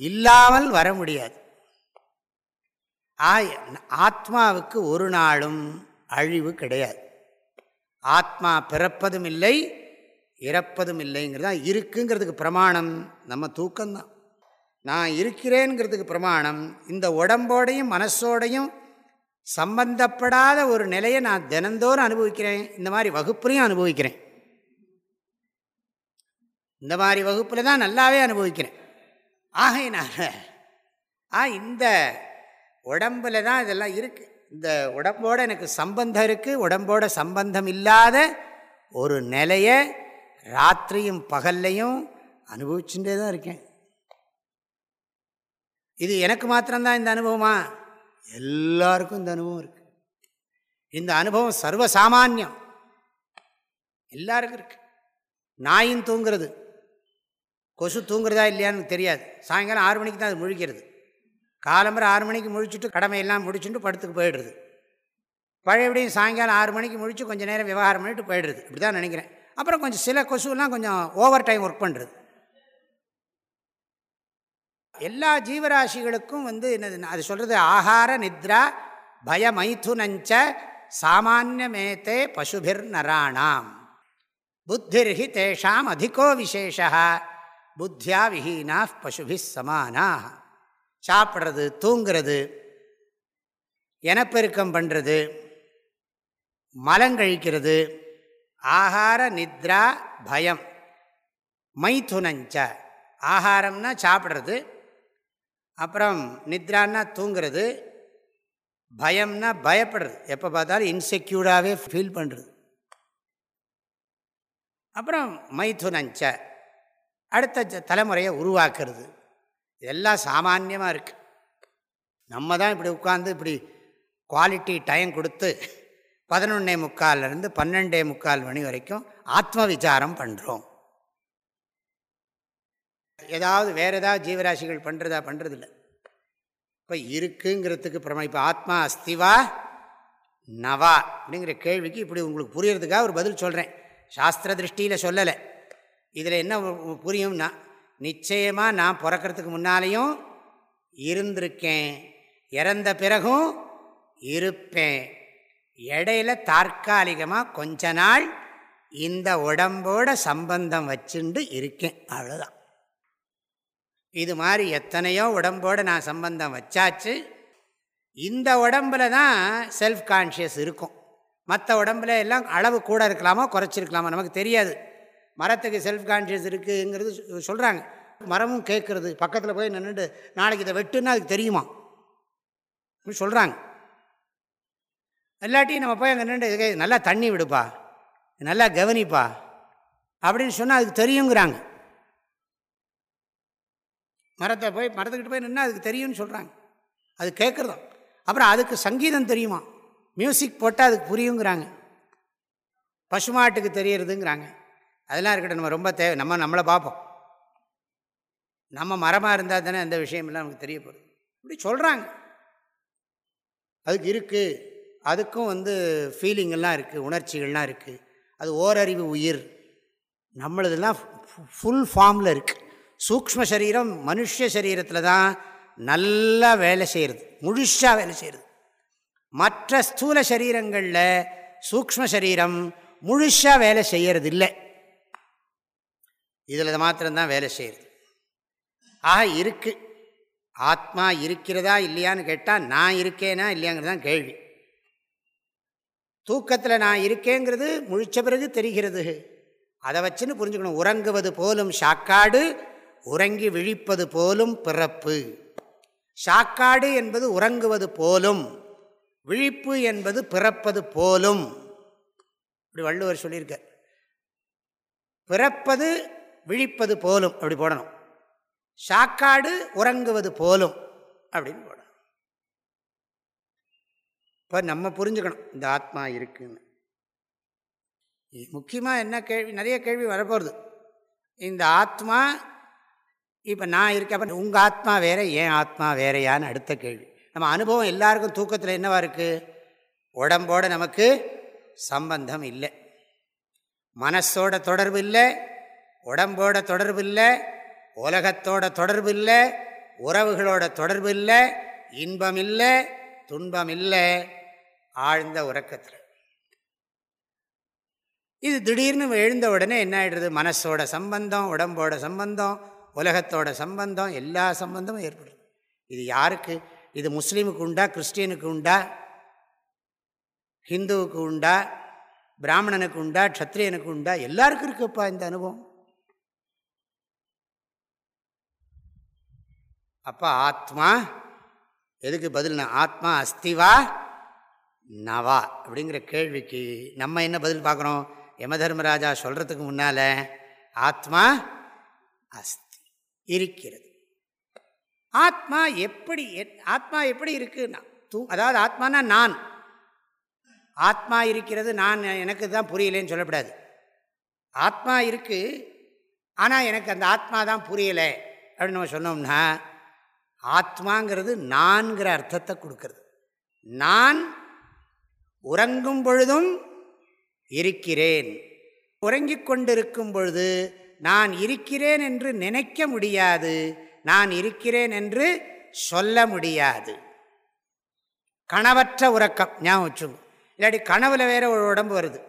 Speaker 1: இல்லாமல் வர முடியாது. ஆத்மாவுக்கு ஒரு நாளும் அழிவு கிடையாது. ஆத்மா பிறப்பதும் இல்லை இறப்பதும் இல்லைங்கிறதா இருக்குங்கிறதுக்கு பிரமாணம். நம்ம தூக்கம்தான். நான் இருக்கிறேங்கிறதுக்கு பிரமாணம். இந்த உடம்போடையும் மனசோடையும் சம்பந்தப்படாத ஒரு நிலையை நான் தினந்தோறும் அனுபவிக்கிறேன். இந்த மாதிரி வகுப்புலையும் அனுபவிக்கிறேன். இந்த மாதிரி வகுப்பில் தான் நல்லாவே அனுபவிக்கிறேன். ஆகையினால ஆ இந்த உடம்பில் தான் இதெல்லாம் இருக்குது இந்த உடம்போடு எனக்கு சம்பந்தம் இருக்குது உடம்போட சம்பந்தம் இல்லாத ஒரு நிலையை ராத்திரியும் பகல்லையும் அனுபவிச்சுட்டே தான் இருக்கேன். இது எனக்கு மாத்திரம்தான் இந்த அனுபவமா? எல்லாருக்கும் இந்த அனுபவம் இருக்கு. இந்த அனுபவம் சர்வசாமானியம். எல்லாருக்கும் இருக்கு. நாயும் தூங்குறது. கொசு தூங்குறதா இல்லையான்னு தெரியாது. சாயங்காலம் ஆறு மணிக்கு தான் அது முழிக்கிறது. காலம்பரை ஆறு மணிக்கு முழிச்சுட்டு கடமையெல்லாம் முடிச்சுட்டு படுத்துக்கு போயிடுறது. பழையபடியும் சாயங்காலம் ஆறு மணிக்கு முழிச்சு கொஞ்சம் நேரம் விவகாரம் பண்ணிட்டு போயிடுறது. இப்படி தான் நினைக்கிறேன். அப்புறம் கொஞ்சம் சில கொசுலாம் கொஞ்சம் ஓவர் டைம் ஒர்க் பண்ணுறது எல்லா ஜீவராசிகளுக்கும் வந்து என்னது அது சொல்கிறது ஆகார நித்ரா பயமைதுனஞ்ச சாமானியமேத்தே பசுபிர் நராணாம். புத்திர்ஹி தேஷாம் அதிகோ விசேஷா புத்தியா விஹீனா பசுபி சமானாக சாப்பிட்றது தூங்கிறது இனப்பெருக்கம் பண்ணுறது மலங்கழிக்கிறது ஆகார நித்ரா பயம் மைதுனஞ்ச ஆகாரம்னா சாப்பிட்றது அப்புறம் நித்ரான்னா தூங்கிறது பயம்னா பயப்படுறது. எப்போ பார்த்தாலும் இன்செக்யூர்டாகவே ஃபீல் பண்ணுறது அப்புறம் மைதுனஞ்ச அடுத்த தலைமுறையை உருவாக்குறது. இதெல்லாம் சாமான்யமாக இருக்குது நம்ம தான் இப்படி உட்காந்து இப்படி குவாலிட்டி டைம் கொடுத்து பதினொன்னே முக்கால்லேருந்து பன்னெண்டே முக்கால் மணி வரைக்கும் ஆத்ம விசாரம் பண்ணுறோம் ஏதாவது வேறு ஏதாவது ஜீவராசிகள் பண்ணுறதா பண்ணுறதில்ல இப்போ இருக்குங்கிறதுக்கு பிரமா இப்போ ஆத்மா அஸ்திவா நவா அப்படிங்கிற கேள்விக்கு இப்படி உங்களுக்கு புரியறதுக்காக ஒரு பதில் சொல்கிறேன் சாஸ்திர திருஷ்டியில் சொல்லலை. இதில் என்ன புரியும்னா நிச்சயமாக நான் பிறக்கிறதுக்கு முன்னாலேயும் இருந்திருக்கேன். இறந்த பிறகும் இருப்பேன். இடையில தற்காலிகமாக கொஞ்ச நாள் இந்த உடம்போட சம்பந்தம் வச்சுண்டு இருக்கேன். அவ்வளோதான் இது மாதிரி எத்தனையோ உடம்போடு நான் சம்பந்தம் வச்சாச்சு. இந்த உடம்பில் தான் செல்ஃப் கான்ஷியஸ் இருக்கும். மற்ற உடம்புல எல்லாம் அளவு கூட இருக்கலாமோ குறைச்சிருக்கலாமோ நமக்கு தெரியாது. மரத்துக்கு செல்ஃப் கான்ஷியஸ் இருக்குங்கிறது சொல்கிறாங்க மரமும் கேட்குறது பக்கத்தில் போய் நின்றுட்டு நாளைக்கு இதை வெட்டுன்னா அதுக்கு தெரியுமா? சொல்கிறாங்க எல்லாட்டியும் நம்ம போய் அங்கே நின்று நல்லா தண்ணி விடுப்பா. நல்லா கவனிப்பா. அப்படின்னு சொன்னால் அதுக்கு தெரியுங்கிறாங்க. மரத்தை போய் மரத்துக்கிட்ட போய் நின்று அதுக்கு தெரியும்னு சொல்கிறாங்க அது கேட்குறதும் அப்புறம் அதுக்கு சங்கீதம் தெரியுமா? மியூசிக் போட்டால் அதுக்கு புரியுங்கிறாங்க. பசுமாட்டுக்கு தெரியறதுங்கிறாங்க. அதெல்லாம் இருக்கட்டும் நம்ம ரொம்ப தேவை நம்ம நம்மளை பார்ப்போம். நம்ம மரமாக இருந்தால் தானே அந்த விஷயமெல்லாம் நமக்கு தெரியப்படுது இப்படி சொல்கிறாங்க அதுக்கு இருக்குது அதுக்கும் வந்து ஃபீலிங்கெல்லாம் இருக்குது உணர்ச்சிகள்லாம் இருக்குது அது ஓரறிவு உயிர். நம்மளதெல்லாம் ஃபுல் ஃபார்மில் இருக்குது சூக்ம சரீரம் மனுஷ சரீரத்தில் தான் நல்லா வேலை செய்கிறது முழுஷாக வேலை செய்கிறது மற்ற ஸ்தூல சரீரங்களில் சூக்ம சரீரம் முழுஷாக வேலை செய்கிறது இல்லை இதில் மாத்திரம்தான் வேலை செய்கிறது ஆக இருக்குது ஆத்மா இருக்கிறதா இல்லையான்னு கேட்டால் நான் இருக்கேனா இல்லையாங்கிறது தான் கேள்வி. தூக்கத்தில் நான் இருக்கேங்கிறது முழிச்ச பிறகு தெரிகிறது. அதை வச்சுன்னு புரிஞ்சுக்கணும். உறங்குவது போலும் ஷாக்காடு உறங்கி விழிப்பது போலும் பிறப்பு. ஷாக்காடு என்பது உறங்குவது போலும் விழிப்பு என்பது பிறப்பது போலும். இப்படி வள்ளுவர் சொல்லியிருக்க பிறப்பது விழிப்பது போலும் அப்படி போடணும். ஷாக்காடு உறங்குவது போலும் அப்படின்னு போடணும். இப்போ நம்ம புரிஞ்சுக்கணும் இந்த ஆத்மா இருக்குன்னு. முக்கியமாக என்ன கேள்வி நிறைய கேள்வி வரப்போகிறது இந்த ஆத்மா இப்போ நான் இருக்கேன் இருக்க உங்கள் ஆத்மா வேற ஏன் ஆத்மா வேறையான்னு அடுத்த கேள்வி. நம்ம அனுபவம் எல்லாருக்கும் தூக்கத்தில் என்னவா இருக்குது உடம்போட நமக்கு சம்பந்தம் இல்லை. மனசோட தொடர்பு இல்லை உடம்போட தொடர்பு இல்லை உலகத்தோட தொடர்பு இல்லை உறவுகளோட தொடர்பு இல்லை இன்பம் இல்லை துன்பம் இல்லை ஆழ்ந்த உறக்கத்தில். இது திடீர்னு எழுந்த உடனே என்ன ஆகிடுறது மனசோட சம்பந்தம் உடம்போட சம்பந்தம் உலகத்தோட சம்பந்தம் எல்லா சம்பந்தமும் ஏற்படுது. இது யாருக்கு? இது முஸ்லீமுக்கு உண்டா? கிறிஸ்டியனுக்கு உண்டா? ஹிந்துவுக்கு உண்டா? பிராமணனுக்கு உண்டா? க்ஷத்ரியனுக்கு உண்டா? எல்லாருக்கும் இருக்குப்பா இந்த அனுபவம். அப்போ ஆத்மா எதுக்கு பதில்னா ஆத்மா அஸ்திவா நவா அப்படிங்கிற கேள்விக்கு நம்ம என்ன பதில் பார்க்குறோம் யம தர்மராஜா சொல்கிறதுக்கு முன்னால் ஆத்மா அஸ்தி இருக்கிறது. ஆத்மா எப்படி ஆத்மா எப்படி இருக்குன்னா தூ அதாவது ஆத்மானா நான். ஆத்மா இருக்கிறது நான் எனக்கு தான் புரியலேன்னு சொல்லக்கூடாது ஆத்மா இருக்குது ஆனால் எனக்கு அந்த ஆத்மா தான் புரியலை அப்படின்னு நம்ம சொன்னோம்னா ஆத்மாங்கிறது நான்கிற அர்த்தத்தை கொடுக்கறது. நான் உறங்கும் பொழுதும் இருக்கிறேன். உறங்கிக் கொண்டிருக்கும் பொழுது நான் இருக்கிறேன் என்று நினைக்க முடியாது. நான் இருக்கிறேன் என்று சொல்ல முடியாது. கனவற்ற உறக்கம். ஞாபகம் வச்சுங்க இல்லாட்டி கனவுல வேற ஒரு உடம்பு வருது.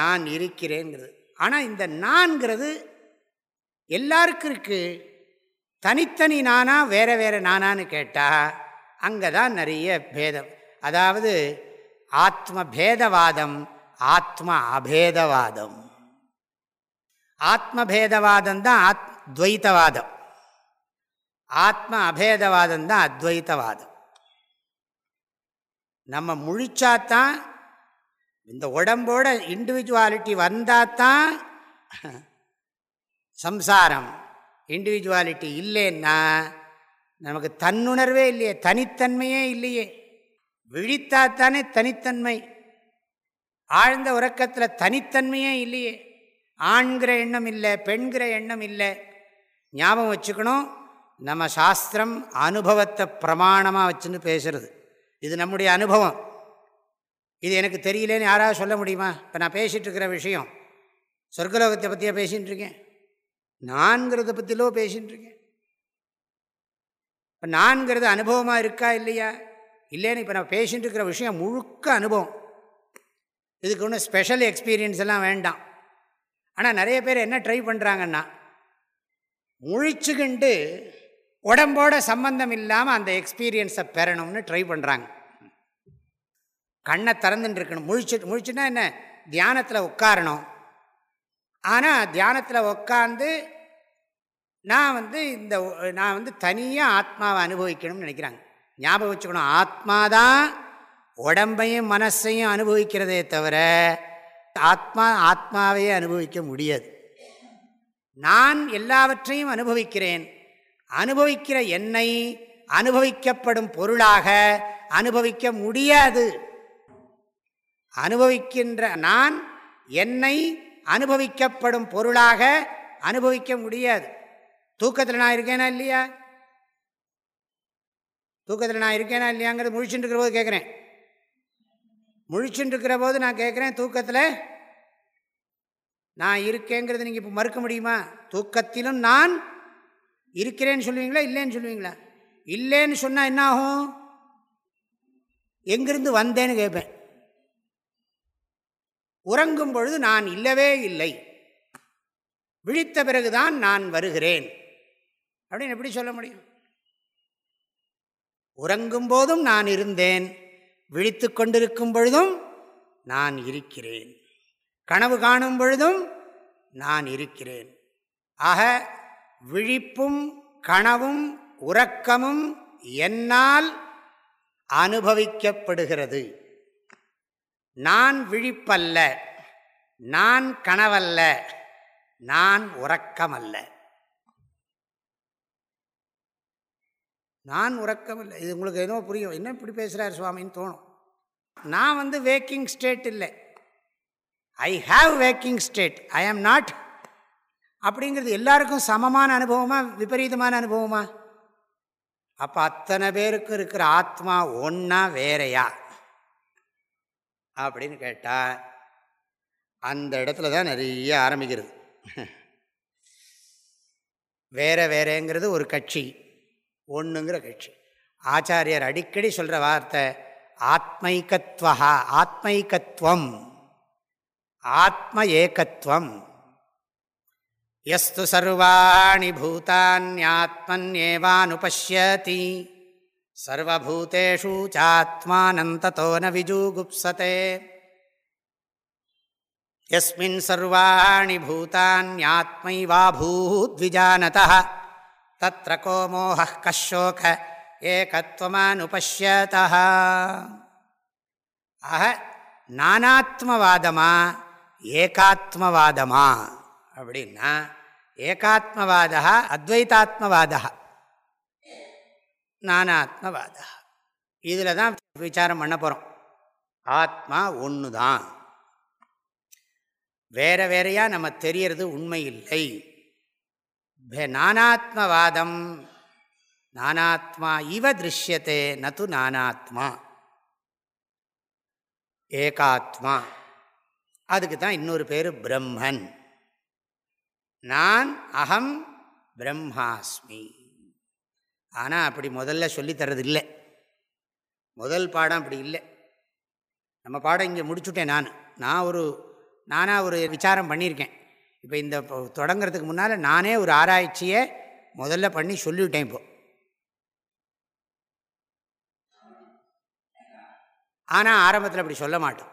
Speaker 1: நான் இருக்கிறேங்கிறது ஆனால் இந்த நான்கிறது எல்லாருக்கும் இருக்குது தனித்தனி நானா வேற வேற நானான்னு கேட்டால் அங்கே தான் நிறைய பேதம். அதாவது ஆத்ம பேதவாதம் ஆத்ம அபேதவாதம் ஆத்ம பேதவாதம் தான் ஆத் துவைத்தவாதம். ஆத்ம அபேதவாதம் தான் அத்வைத்தவாதம். நம்ம முழிச்சாத்தான் இந்த உடம்போட இண்டிவிஜுவாலிட்டி வந்தாத்தான் சம்சாரம். இண்டிவிஜுவாலிட்டி இல்லைன்னா நமக்கு தன்னுணர்வே இல்லையே தனித்தன்மையே இல்லையே. விழித்தாத்தானே தனித்தன்மை. ஆழ்ந்த உறக்கத்தில் தனித்தன்மையே இல்லையே. ஆண்கிற எண்ணம் இல்லை பெண்கிற எண்ணம் இல்லை. ஞாபகம் வச்சுக்கணும் நம்ம சாஸ்திரம் அனுபவத்தை பிரமாணமாக வச்சுன்னு பேசுறது. இது நம்முடைய அனுபவம். இது எனக்கு தெரியலேன்னு யாராவது சொல்ல முடியுமா? இப்போ நான் பேசிகிட்டு இருக்கிற விஷயம். சொர்க்கலோகத்தை பற்றியே பேசிகிட்டு இருக்கேன்? நான்கிறத பற்றிலோ பேசிகிட்டு இருக்கேன் இப்போ நான்கிறது அனுபவமாக இருக்கா இல்லையா? இல்லைன்னு இப்போ நான் பேசிகிட்டு இருக்கிற விஷயம் முழுக்க அனுபவம். இதுக்கு ஒன்றும் ஸ்பெஷல் எக்ஸ்பீரியன்ஸ் எல்லாம் வேண்டாம். ஆனால் நிறைய பேர் என்ன ட்ரை பண்ணுறாங்கன்னா முழிச்சுக்கிண்டு உடம்போட சம்பந்தம் இல்லாமல் அந்த எக்ஸ்பீரியன்ஸை பெறணும்னு ட்ரை பண்ணுறாங்க கண்ணை திறந்துட்டு இருக்கணும் முழிச்சு முழிச்சுன்னா என்ன? தியானத்தில் உட்காரணும். ஆனால் தியானத்தில் உட்காந்து நான் வந்து இந்த நான் வந்து தனியாக ஆத்மாவை அனுபவிக்கணும்னு நினைக்கிறாங்க. ஞாபகம் வச்சுக்கணும். ஆத்மா தான் உடம்பையும் மனசையும் அனுபவிக்கிறதே தவிர ஆத்மா ஆத்மாவையே அனுபவிக்க முடியாது. நான் எல்லாவற்றையும் அனுபவிக்கிறேன். அனுபவிக்கிற என்னை அனுபவிக்கப்படும் பொருளாக அனுபவிக்க முடியாது. அனுபவிக்கின்ற நான் என்னை அனுபவிக்கப்படும் பொருளாக அனுபவிக்க முடியாது. தூக்கத்தில் நான் இருக்கேனா இல்லையா? தூக்கத்தில் நான் இருக்கேனா இல்லையாங்கிறது முழிச்சுட்டு இருக்கிற போது கேட்குறேன். முழிச்சுட்டு இருக்கிற போது நான் கேட்குறேன் தூக்கத்தில் நான் இருக்கேங்கிறது நீங்கள் இப்போ மறுக்க முடியுமா? தூக்கத்திலும் நான் இருக்கிறேன்னு சொல்லுவீங்களா இல்லைன்னு சொல்லுவீங்களா? இல்லைன்னு சொன்னால் என்ன ஆகும் எங்கிருந்து வந்தேன்னு கேட்பேன். உறங்கும் பொழுது நான் இல்லவே இல்லை. விழித்த பிறகுதான் நான் வருகிறேன். அப்படின்னு எப்படி சொல்ல முடியும்? உறங்கும் போதும் நான் இருந்தேன். விழித்து கொண்டிருக்கும் பொழுதும் நான் இருக்கிறேன். கனவு காணும் பொழுதும் நான் இருக்கிறேன். ஆக விழிப்பும் கனவும் உறக்கமும் என்னால் அனுபவிக்கப்படுகிறது. நான் விழிப்பல்ல நான் கனவல்ல நான் உறக்கமல்ல. நான் உறக்கமில்லை. இது உங்களுக்கு ஏதோ புரியும். என்ன இப்படி பேசுகிறார் சுவாமின்னு தோணும். நான் வந்து வேக்கிங் ஸ்டேட் இல்லை. I have waking state I am not அப்படிங்கிறது எல்லாருக்கும் சமமான அனுபவமா விபரீதமான அனுபவமா? அப்போ அத்தனை பேருக்கும் இருக்கிற ஆத்மா ஒன்றா வேறையா? அப்படின்னு கேட்டால் அந்த இடத்துல தான் நிறைய ஆரம்பிக்கிறது. வேற வேறேங்கிறது ஒரு கட்சி ஒன்றுங்கிற கட்சி. ஆச்சாரியர் அடிக்கடி சொல்கிற வார்த்தை ஆத்மைக்கத்வா ஆத்மைக்கத்வம் ஆத்ம ஏகத்துவம் எஸ்து சர்வாணி பூதான்யாத்மன்யேவானுபஷ்யதி சர்வூத்தேஷு சாத்மானந்தோ ந விஜூகுப்சதே यस्मिन् सर्वाणि भूतान्यात्मैवाभूद्विजानतः तत्र को मोहः कशोक ஏகத்துவமானுபஷ்யதः ஆக நானாத்மவாதமா ஏகாத்மவாதமா அப்படின்னா ஏகாத்மவாதா அத்வைதாத்மவாதா நானாத்மவாதா இதில் தான் விசாரம் பண்ண போகிறோம் ஆத்மா ஒன்று தான். வேற வேறையாக நம்ம தெரியறது உண்மை இல்லை. நானாத்மவாதம் நானாத்மா இவ திருஷ்யத்தே நது நானாத்மா ஏகாத்மா. அதுக்கு தான் இன்னொரு பேர் பிரம்மன். நான் அகம் பிரம்மாஸ்மி. ஆனால் அப்படி முதல்ல சொல்லித்தரது இல்லை. முதல் பாடம் அப்படி இல்லை. நம்ம பாடம் இங்கே முடிச்சுட்டேன் நான். நான் ஒரு நானாக ஒரு விசாரம் பண்ணியிருக்கேன். இப்போ இந்த தொடங்கிறதுக்கு முன்னால் நானே ஒரு ஆராய்ச்சியை முதல்ல பண்ணி சொல்லிவிட்டேன் இப்போ. ஆனால் ஆரம்பத்தில் அப்படி சொல்ல மாட்டோம்.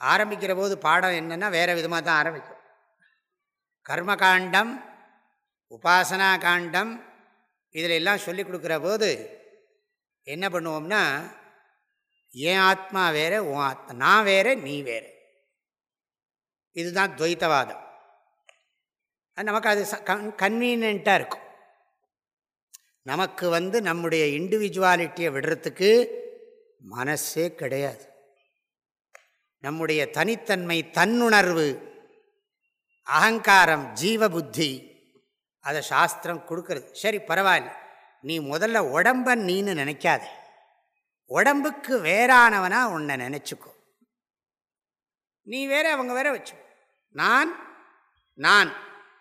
Speaker 1: ஆரம்பிக்கிற போது பாடம் என்னென்னா வேறு விதமாக தான் ஆரம்பிக்கும். கர்மகாண்டம் உபாசனா காண்டம் இதில் எல்லாம் சொல்லி கொடுக்குற போது என்ன பண்ணுவோம்னா என் ஆத்மா வேறு உன் ஆத்மா நான் வேறு நீ வேறு. இதுதான் துவைத்தவாதம். நமக்கு அது கன்வீனியண்ட்டாக இருக்கும். நமக்கு வந்து நம்முடைய இண்டிவிஜுவாலிட்டியை விடுறதுக்கு மனசே கிடையாது. நம்முடைய தனித்தன்மை தன்னுணர்வு அகங்காரம் ஜீவ புத்தி அதை சாஸ்திரம் கொடுக்கறது. சரி பரவாயில்ல. நீ முதல்ல உடம்ப நீன்னு நினைக்காத. உடம்புக்கு வேறானவனா உன்னை நினச்சிக்கோ. நீ வேற அவங்க வேற வச்சு நான் நான்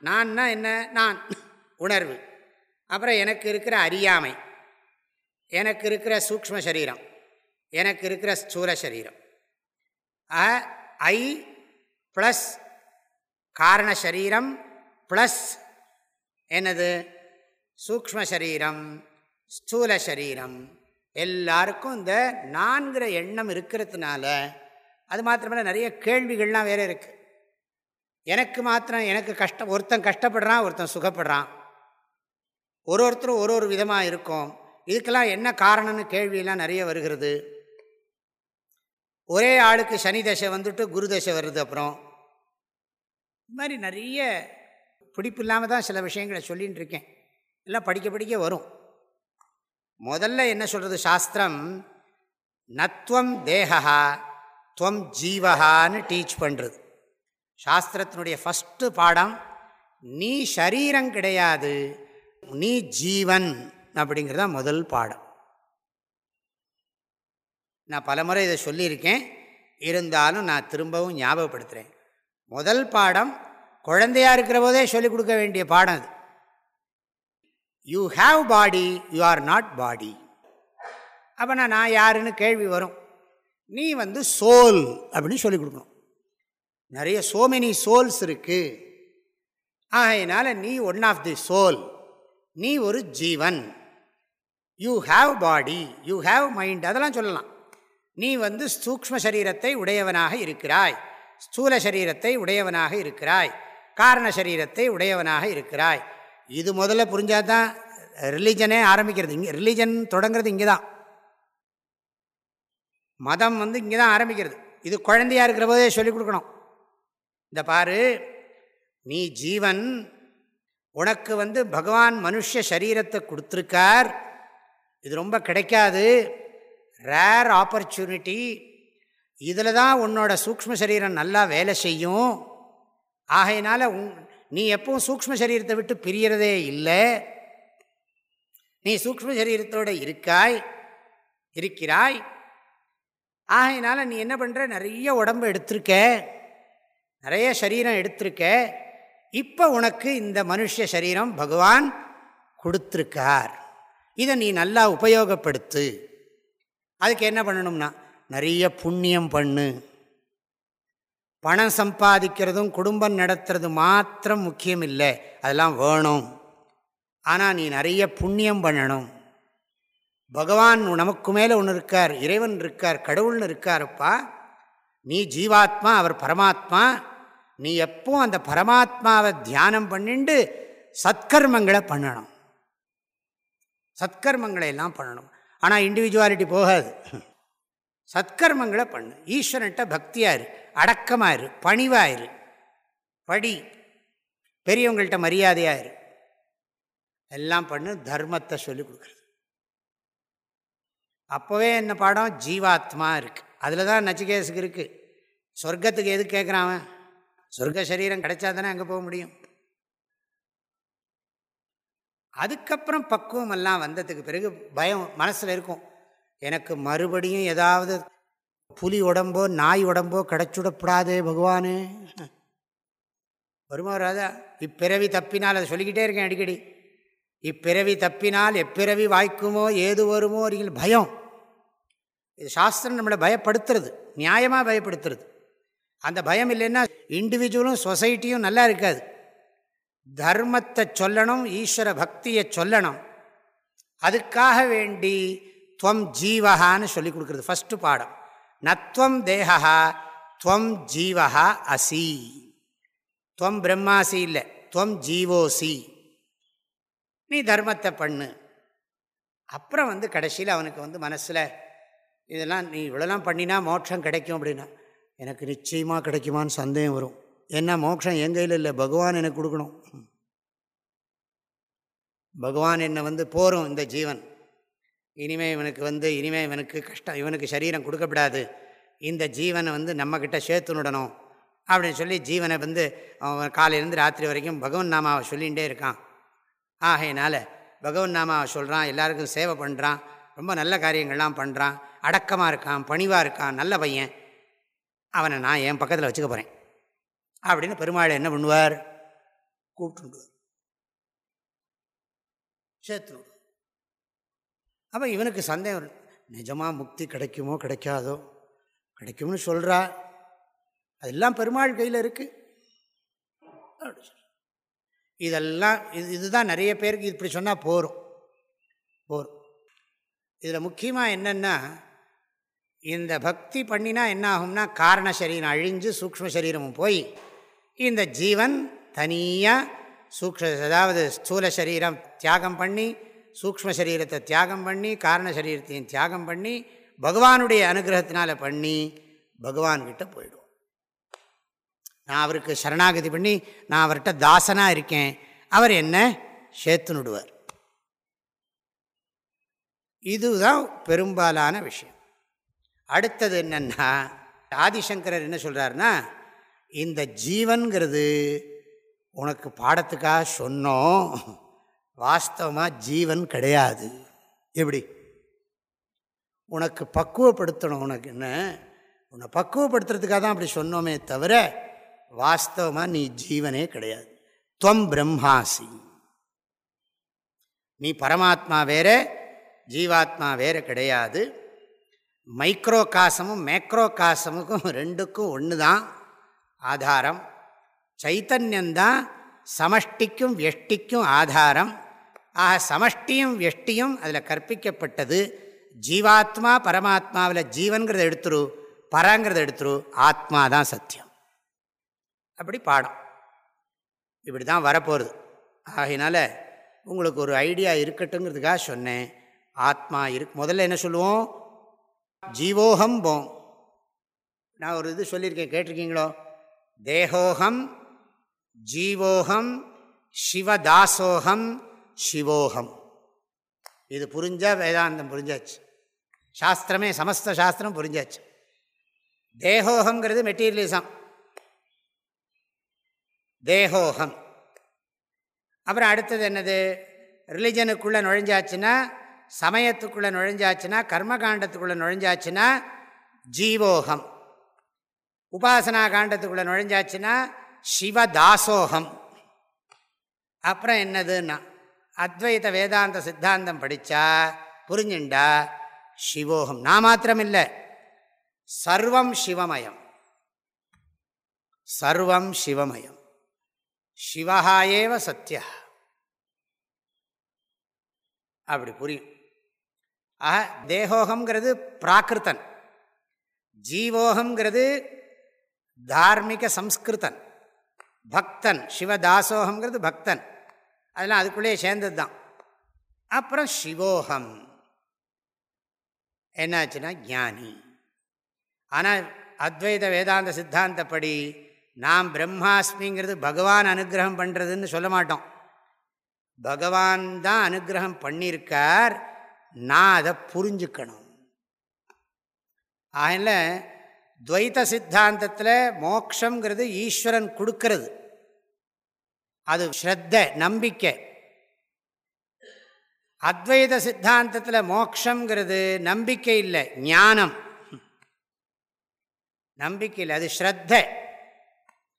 Speaker 1: நான்னா என்ன? நான். உணர்வு. அப்புறம் எனக்கு இருக்கிற அறியாமை. எனக்கு இருக்கிற சூக்ம சரீரம். எனக்கு இருக்கிற ஸ்தூல சரீரம். ஐ ப்ளஸ் காரண சரீரம் ப்ளஸ் என்னது? சூக்ம சரீரம் ஸ்தூல சரீரம். எல்லாருக்கும் இந்த நான்கிற எண்ணம் இருக்கிறதுனால அது மாத்திரமல்ல நிறைய கேள்விகள்லாம் வேறு இருக்குது எனக்கு மாத்திரம் எனக்கு கஷ்டம் ஒருத்தன் கஷ்டப்படுறான் ஒருத்தன் சுகப்படுறான். ஒரு ஒருத்தரும் ஒரு ஒரு விதமாக இருக்கும். இதுக்கெல்லாம் என்ன காரணம்னு கேள்வியெல்லாம் நிறைய வருகிறது. ஒரே ஆளுக்கு சனி தசை வந்துட்டு குரு தசை வருது அப்புறம். இது மாதிரி நிறைய பிடிப்பு இல்லாமல் தான் சில விஷயங்களை சொல்லின்னு இருக்கேன் எல்லாம் படிக்க படிக்க வரும். முதல்ல என்ன சொல்கிறது சாஸ்திரம்? நத்வம் தேகா துவம் ஜீவகான்னு டீச் பண்ணுறது சாஸ்திரத்தினுடைய ஃபஸ்ட்டு பாடம் நீ சரீரம் கிடையாது நீ ஜீவன் அப்படிங்கிறது தான் முதல் பாடம். நான் பலமுறை இதை சொல்லியிருக்கேன். இருந்தாலும் நான் திரும்பவும் ஞாபகப்படுத்துகிறேன் முதல் பாடம் குழந்தையாக இருக்கிற போதே சொல்லிக் கொடுக்க வேண்டிய பாடம் அது. You have body you are not body அப்போ நான் நான் யாருன்னு கேள்வி வரும். நீ வந்து சோல் அப்படின்னு சொல்லிக் கொடுக்கணும். நிறைய சோ மெனி சோல்ஸ் இருக்குது ஆகையினால நீ ஒன் ஆஃப் தி சோல் நீ ஒரு ஜீவன். You have body you have mind அதெல்லாம் சொல்லலாம். நீ வந்து சூக்ம சரீரத்தை உடையவனாக இருக்கிறாய். ஸ்தூல சரீரத்தை உடையவனாக இருக்கிறாய். காரண சரீரத்தை உடையவனாக இருக்கிறாய். இது முதல்ல புரிஞ்சால் தான் ரிலீஜனே ஆரம்பிக்கிறது. இங்கே ரிலீஜன் தொடங்கிறது இங்கே தான் மதம் வந்து இங்கே தான் ஆரம்பிக்கிறது. இது குழந்தையாக இருக்கிற போதே சொல்லிக் கொடுக்கணும். இந்த பாரு நீ ஜீவன் உனக்கு வந்து பகவான் மனுஷ சரீரத்தை கொடுத்துருக்கார். இது ரொம்ப கிடைக்காது. ரேர் ஆப்பர்ச்சுனிட்டி இதில் தான் உன்னோட சூக்ம சரீரம் நல்லா வேலை செய்யும். ஆகையினால உன் நீ எப்பவும் சூக்ம சரீரத்தை விட்டு பிரியறதே இல்லை. நீ சூக்ம சரீரத்தோடு இருக்காய் இருக்கிறாய். ஆகையினால நீ என்ன பண்ணுற நிறைய உடம்பு எடுத்திருக்க. நிறைய சரீரம் எடுத்திருக்க. இப்போ உனக்கு இந்த மனுஷ சரீரம் பகவான் கொடுத்துருக்கார். இதை நீ நல்லா உபயோகப்படுத்து. அதுக்கு என்ன பண்ணணும்னா நிறைய புண்ணியம் பண்ணு. பணம் சம்பாதிக்கிறதும் குடும்பம் நடத்துறது மாத்திரம் முக்கியம் இல்லை அதெல்லாம் வேணும். ஆனால் நீ நிறைய புண்ணியம் பண்ணணும். பகவான் நமக்கு மேலே ஒன்று இருக்கார் இறைவன் இருக்கார் கடவுள்னு இருக்காருப்பா. நீ ஜீவாத்மா அவர் பரமாத்மா. நீ எப்போ அந்த பரமாத்மாவை தியானம் பண்ணிண்டு சத்கர்மங்களை பண்ணணும். சத்கர்மங்களை எல்லாம் பண்ணணும். ஆனால் இண்டிவிஜுவாலிட்டி போகாது. சத்கர்மங்களை பண்ணு. ஈஸ்வரன்ட்ட பக்தியாரு அடக்கமாயிரு பணிவாயிரு படி. பெரியவங்கள்ட்ட மரியாதையாயிரு எல்லாம் பண்ணு. தர்மத்தை சொல்லி கொடுக்குறது. அப்போவே என்ன பாடம்? ஜீவாத்மா இருக்குது அதில் தான் நச்சிகேசுக்கு இருக்குது சொர்க்கத்துக்கு எது கேட்குறான் சொர்க்க சரீரம் கிடைச்சா தானே அங்கே போக முடியும். அதுக்கப்புறம் பக்குவம் எல்லாம் வந்ததுக்கு பிறகு பயம் மனசில் இருக்கும். எனக்கு மறுபடியும் ஏதாவது புலி உடம்போ நாய் உடம்போ கிடச்சுடப்படாதே பகவானு. வருமா ராதா? இப்பிறவி தப்பினால் அதை சொல்லிக்கிட்டே இருக்கேன் அடிக்கடி. இப்பிறவி தப்பினால் எப்பிறவி வாய்க்குமோ ஏது வருமோ அப்படிங்கிற பயம். இது சாஸ்திரம் நம்மளை பயப்படுத்துறது. நியாயமாக பயப்படுத்துறது. அந்த பயம் இல்லைன்னா இண்டிவிஜுவலும் சொசைட்டியும் நல்லா இருக்காது. தர்மத்தை சொல்லணும் ஈஸ்வர பக்தியை சொல்லணும். அதுக்காக வேண்டி துவம் ஜீவகான்னு சொல்லி கொடுக்குறது ஃபஸ்ட்டு பாடம். நத்வம் தேகா துவம் ஜீவகா அசி. துவம் பிரம்மாசி இல்லை துவம் ஜீவோசி. நீ தர்மத்தை பண்ணு. அப்புறம் வந்து கடைசியில் அவனுக்கு வந்து மனசில் இதெல்லாம் நீ இவ்வளோலாம் பண்ணினா மோட்சம் கிடைக்கும் அப்படின்னா எனக்கு நிச்சயமாக கிடைக்குமான்னு சந்தேகம் வரும். ஏன்னா மோட்சம் என் கையில் இல்லை பகவான் எனக்கு கொடுக்கணும். பகவான் என்னை வந்து போகிறோம் இந்த ஜீவன். இனிமேல் இவனுக்கு வந்து இனிமேல் இவனுக்கு கஷ்டம் இவனுக்கு சரீரம் கொடுக்கப்படாது. இந்த ஜீவனை வந்து நம்மக்கிட்ட சேர்த்துனுடணும் அப்படின்னு சொல்லி ஜீவனை வந்து அவன் காலையிலேருந்து ராத்திரி வரைக்கும் பகவன் நாமாவை சொல்லிகிட்டே இருக்கான். ஆகையினால பகவன் நாமாவை சொல்கிறான் எல்லாருக்கும் சேவை பண்ணுறான் ரொம்ப நல்ல காரியங்கள்லாம் பண்ணுறான் அடக்கமாக இருக்கான் பணிவாக இருக்கான் நல்ல பையன். அவனை நான் என் பக்கத்தில் வச்சுக்க போகிறேன் அப்படின்னு பெருமாள் என்ன பண்ணுவார்? கூப்பிட்டு சேர்த்து அப்போ இவனுக்கு சந்தேகம் நிஜமாக முக்தி கிடைக்குமோ கிடைக்காதோ? கிடைக்கும்னு சொல்கிறா அதெல்லாம் பெருமாள் கையில் இருக்குது அப்படி இதெல்லாம் இது இதுதான் நிறைய பேருக்கு இப்படி சொன்னால் போகும் போகும் இதில் முக்கியமாக என்னென்னா இந்த பக்தி பண்ணினா என்ன ஆகும்னா காரண சரீரம் அழிஞ்சு சூக்ம சரீரமும் போய் இந்த ஜீவன் தனியாக சூக்ஷ அதாவது ஸ்தூல சரீரம் தியாகம் பண்ணி சூக்ம சரீரத்தை தியாகம் பண்ணி காரண சரீரத்தையும் தியாகம் பண்ணி பகவானுடைய அனுகிரகத்தினால பண்ணி பகவான்கிட்ட போயிடுவோம். நான் அவருக்கு சரணாகதி பண்ணி நான் அவர்கிட்ட தாசனாக இருக்கேன். அவர் என்ன? சேர்த்துனுடுவார் இதுதான் பெரும்பாலான விஷயம். அடுத்தது என்னென்னா ஆதிசங்கரர் என்ன சொல்கிறாருன்னா இந்த ஜீவன்கிறது உனக்கு பாடத்துக்காக சொன்னோம். வாஸ்தவமாக ஜீவன் கிடையாது. எப்படி? உனக்கு பக்குவப்படுத்தணும் உனக்கு என்ன? உன்னை பக்குவப்படுத்துறதுக்காக தான் அப்படி சொன்னோமே தவிர வாஸ்தவமாக நீ ஜீவனே கிடையாது. துவம் பிரம்மாசி. நீ பரமாத்மா வேற ஜீவாத்மா வேற கிடையாது. மைக்ரோ காசமும் மேக்ரோ காசமுக்கும் ரெண்டுக்கும் ஒன்று தான் ஆதாரம். சைத்தன்யந்தான் சமஷ்டிக்கும் வெஷ்டிக்கும் ஆதாரம். ஆக சமஷ்டியும் வெஷ்டியும் அதில் கற்பிக்கப்பட்டது ஜீவாத்மா பரமாத்மாவில் ஜீவன்கிறத எடுத்துரு பரங்கிறத எடுத்துரு ஆத்மா தான் சத்தியம். அப்படி பாடம். இப்படி தான் வரப்போகிறது ஆகையினால உங்களுக்கு ஒரு ஐடியா இருக்கட்டுங்கிறதுக்காக சொன்னேன். ஆத்மா இருக்கு முதல்ல என்ன சொல்லுவோம்? ஜீவோகம் போம். நான் ஒரு இது சொல்லியிருக்கேன் கேட்டிருக்கீங்களோ? தேகோகம் ஜீவோகம் சிவதாசோகம் சிவோகம். இது புரிஞ்சால் வேதாந்தம் புரிஞ்சாச்சு. சாஸ்திரமே சமஸ்த சாஸ்திரம் புரிஞ்சாச்சு. தேகோகங்கிறது மெட்டீரியலிசம். தேகோகம். அப்புறம் அடுத்தது என்னது? ரிலிஜனுக்குள்ளே நுழைஞ்சாச்சுன்னா சமயத்துக்குள்ளே நுழைஞ்சாச்சுன்னா கர்மகாண்டத்துக்குள்ளே நுழைஞ்சாச்சுன்னா ஜீவோகம். உபாசனா காண்டத்துக்குள்ளே நுழைஞ்சாச்சுன்னா சிவதாசோகம். அப்புறம் என்னதுன்னா அத்வைத வேதாந்த சித்தாந்தம் படித்தா புரிஞ்சுண்டா? சிவோகம். நான் மாத்திரமில்லை. சர்வம் சிவமயம். சர்வம் சிவமயம். சிவஹாயேவ சத்தியா அப்படி புரியும். ஆக தேகோகம்ங்கிறது பிராகிருத்தன். ஜீவோகம்ங்கிறது தார்மிக சம்ஸ்கிருதன் பக்தன் சிவதாசோகங்கிறது பக்தன். அதெல்லாம் அதுக்குள்ளேயே சேர்ந்தது தான் அப்புறம் சிவோகம். என்னாச்சுன்னா ஞானி. ஆனால் அத்வைத வேதாந்த சித்தாந்தப்படி நாம் பிரம்மாஸ்மிங்கிறது பகவான் அனுகிரகம் பண்ணுறதுன்னு சொல்ல மாட்டோம். பகவான் தான் அனுகிரகம் பண்ணியிருக்கார். நான் அதை புரிஞ்சுக்கணும். அதில் துவைத்த சித்தாந்தத்தில் மோக்ஷங்கிறது ஈஸ்வரன் கொடுக்கறது. அது ஸ்ரத்த நம்பிக்கை. அத்வைத சித்தாந்தத்தில் மோக்ஷங்கிறது நம்பிக்கை இல்லை ஞானம். நம்பிக்கை இல்லை அது ஸ்ரத்த.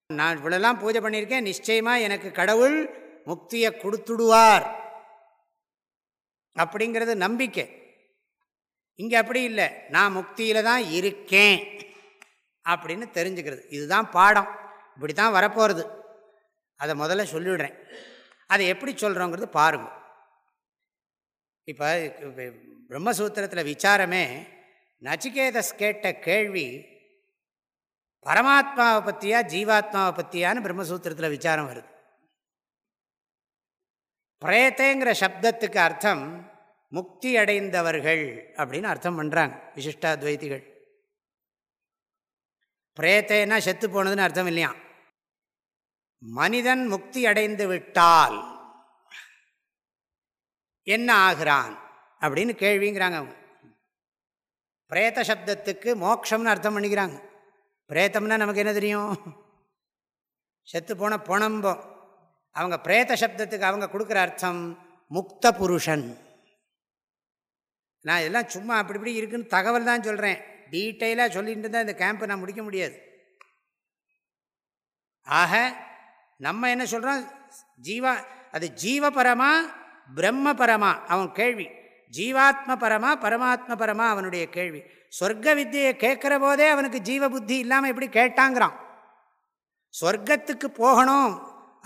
Speaker 1: நான் இவ்வளோலாம் பூஜை பண்ணியிருக்கேன் நிச்சயமாக எனக்கு கடவுள் முக்தியை கொடுத்துடுவார். அப்படிங்கிறது நம்பிக்கை. இங்கே அப்படி இல்லை நான் முக்தியில் தான் இருக்கேன். அப்படின்னு தெரிஞ்சுக்கிறது. இதுதான் பாடம். இப்படி தான் வரப்போகிறது அதை முதல்ல சொல்லிவிடுறேன். அதை எப்படி சொல்கிறோங்கிறது பாருங்கள் இப்போ பிரம்மசூத்திரத்தில் விசாரமே நச்சிகேதஸ் கேட்ட கேள்வி பரமாத்மாவை பற்றியா ஜீவாத்மாவை பற்றியான்னு பிரம்மசூத்திரத்தில் விசாரம் வருது. பிரேத்தேங்கிற சப்தத்துக்கு அர்த்தம் முக்தி அடைந்தவர்கள் அப்படின்னு அர்த்தம் பண்ணுறாங்க விசிஷ்டாத்வைத்திகள். பிரேத்தேன்னா செத்து போனதுன்னு அர்த்தம் இல்லையா? மனிதன் முக்தி அடைந்து விட்டால் என்ன ஆகிறான்? அப்படின்னு கேள்விங்கிறாங்க அவங்க. பிரேத்த சப்தத்துக்கு மோக்ஷம்னு அர்த்தம் பண்ணிக்கிறாங்க. பிரேத்தம்னா நமக்கு என்ன தெரியும்? செத்து போன பொணம்பம் அவங்க பிரேத்த சப்தத்துக்கு அவங்க கொடுக்குற அர்த்தம் முக்த புருஷன். நான் இதெல்லாம் சும்மா அப்படி இப்படி இருக்குன்னு தகவல் தான் சொல்கிறேன் டீட்டெயிலாக சொல்லிட்டு இருந்தால் இந்த கேம்பை நான் முடிக்க முடியாது. ஆக நம்ம என்ன சொல்கிறோம் ஜீவா அது ஜீவபரமா பிரம்மபரமா அவன் கேள்வி. ஜீவாத்ம பரமா பரமாத்ம பரமா அவனுடைய கேள்வி. சொர்க்க வித்தியை கேட்குற போதே அவனுக்கு ஜீவ புத்தி இல்லாமல் எப்படி கேட்டாங்கிறான்? சொர்க்கத்துக்கு போகணும்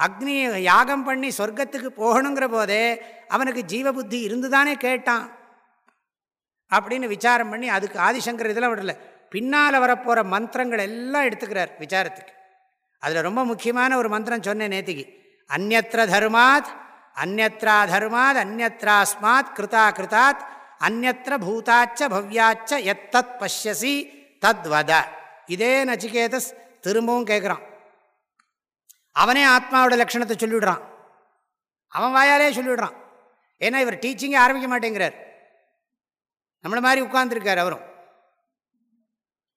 Speaker 1: அக்னி யாகம் பண்ணி சொர்க்கத்துக்கு போகணுங்கிற போதே அவனுக்கு ஜீவ புத்தி இருந்து தானே கேட்டான். அப்படின்னு விசாரம் பண்ணி அதுக்கு ஆதிசங்கர் இதெல்லாம் விடல. பின்னால் வரப்போகிற மந்திரங்கள் எல்லாம் எடுத்துக்கிறார் விசாரத்துக்கு. அதில் ரொம்ப முக்கியமான ஒரு மந்திரம் சொன்னேன் நேத்திக்கு. அந்நத்திர தர்மாத் அந்நத்ரா தர்மாத் அந்நத்ராஸ்மாத் கிருதா கிருதாத் அந்நத்திர பூதாச்ச பவ்யாச்ச எத்தத் பஷ்யசி தத் வத இதே நச்சிகேதஸ் திரும்பவும் கேட்குறான் அவனே ஆத்மாவோட லட்சணத்தை சொல்லிவிடுறான். அவன் வாயாலே சொல்லிவிடுறான். ஏன்னா இவர் டீச்சிங்கே ஆரம்பிக்க மாட்டேங்கிறார். நம்மளை மாதிரி உட்காந்துருக்கார் அவரும்.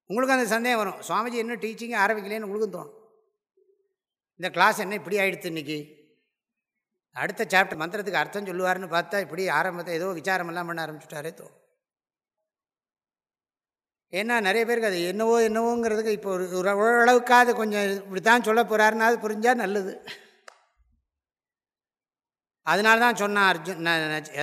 Speaker 1: உங்களுக்கும் அந்த சந்தேகம் வரும். சுவாமிஜி இன்னும் டீச்சிங்கே ஆரம்பிக்கலேன்னு உங்களுக்கும் தோணும். இந்த கிளாஸ் என்ன இப்படி ஆகிடுத்து இன்றைக்கி அடுத்த சாப்டர் மந்திரத்துக்கு அர்த்தம் சொல்லுவார்னு பார்த்தா இப்படி ஆரம்பத்தை ஏதோ விசாரமெல்லாம் பண்ண ஆரம்பிச்சுட்டாரே தோ ஏன்னா நிறைய பேருக்கு அது என்னவோ என்னவோங்கிறதுக்கு இப்போ ஒரு ஓரளவுக்காவது கொஞ்சம் இப்படி தான் சொல்ல போகிறாருன்னா அது புரிஞ்சால் நல்லது. அதனால தான் சொன்னார் அர்ஜுன்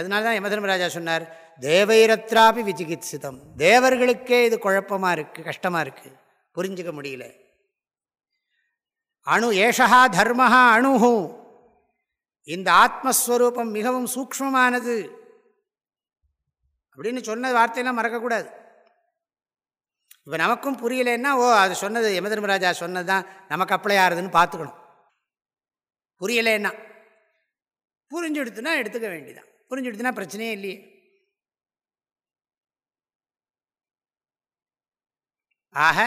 Speaker 1: அதனால தான் யமதர்மராஜா சொன்னார் தேவைரத்ராபி விசிகித்சிதம் தேவர்களுக்கே இது குழப்பமாக இருக்குது கஷ்டமாக இருக்குது புரிஞ்சிக்க முடியல. அணு ஏஷா தர்மஹா அணுஹு. இந்த ஆத்மஸ்வரூபம் மிகவும் சூக்மமானது அப்படின்னு சொன்ன வார்த்தையெல்லாம் மறக்கக்கூடாது. இப்போ நமக்கும் புரியலைன்னா ஓ அது சொன்னது யமதர்மராஜா சொன்னது தான் நமக்கு அப்ளை ஆறுதுன்னு பார்த்துக்கணும். புரியலைன்னா. புரிஞ்சு எடுத்துனா எடுத்துக்க வேண்டியதான் புரிஞ்சு எடுத்துனா பிரச்சனையே இல்லையே. ஆக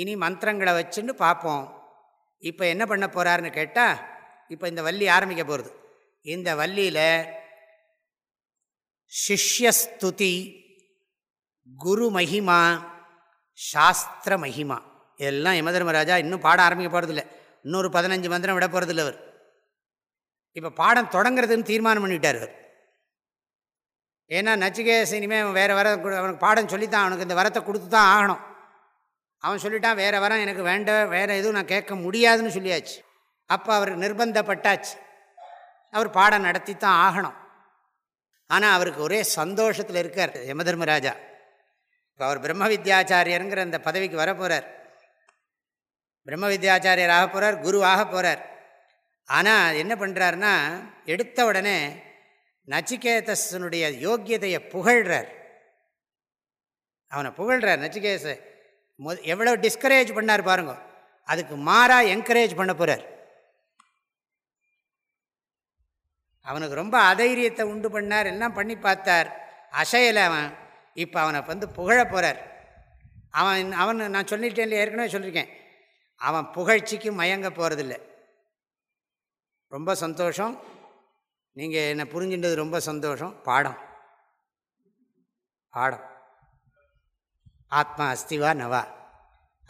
Speaker 1: இனி மந்திரங்களை வச்சுன்னு பார்ப்போம். இப்போ என்ன பண்ண போகிறாருன்னு கேட்டால் இப்போ இந்த வள்ளி ஆரம்பிக்க போகிறது இந்த வள்ளியில் சிஷ்யஸ்துதி குரு மகிமா சாஸ்திர மகிமா. இதெல்லாம் யமதர்மராஜா இன்னும் பாடம் ஆரம்பிக்க போகிறதில்ல இன்னொரு பதினஞ்சு மந்திரம் விட போகிறதில்ல அவர். இப்போ பாடம் தொடங்குறதுன்னு தீர்மானம் பண்ணிட்டார் அவர். ஏன்னா நச்சிகேஸ் இனிமேல் அவன் வேறு வர அவனுக்கு பாடம் சொல்லித்தான் அவனுக்கு இந்த வரத்தை கொடுத்து தான் ஆகணும். அவன் சொல்லிட்டான் வேறு வரம் எனக்கு வேண்ட வேறு எதுவும் நான் கேட்க முடியாதுன்னு சொல்லியாச்சு. அப்போ அவருக்கு நிர்பந்தப்பட்டாச்சு. அவர் பாடம் நடத்தி தான் ஆகணும். ஆனால் அவருக்கு ஒரே சந்தோஷத்தில் இருக்கார் யமதர்மராஜா. இப்போ அவர் பிரம்ம வித்யாச்சாரியருங்கிற அந்த பதவிக்கு வர போகிறார் பிரம்ம வித்யாச்சாரியர் ஆக போகிறார் குருவாக போகிறார் ஆனால் என்ன பண்ணுறாருன்னா எடுத்த உடனே நச்சிகேதனுடைய யோக்கியதையை புகழ்கிறார் அவனை புகழ்கிறார் நச்சிகேச மொ எவ்வளோ டிஸ்கரேஜ் பண்ணார் பாருங்க. அதுக்கு மாறாக என்கரேஜ் பண்ண போகிறார் அவனுக்கு ரொம்ப அதைரியத்தை உண்டு பண்ணார் எல்லாம் பண்ணி பார்த்தார். அசையலை அவன். இப்போ அவனை வந்து புகழ போகிறார் அவன் அவன் நான் சொல்லிட்டேன் ஏற்கனவே சொல்லியிருக்கேன். அவன் புகழ்ச்சிக்கு மயங்க போகிறதில்ல ரொம்ப சந்தோஷம். நீங்கள் என்னை புரிஞ்சின்றது ரொம்ப சந்தோஷம். பாடம். பாடம். ஆத்மா அஸ்திவா நவா.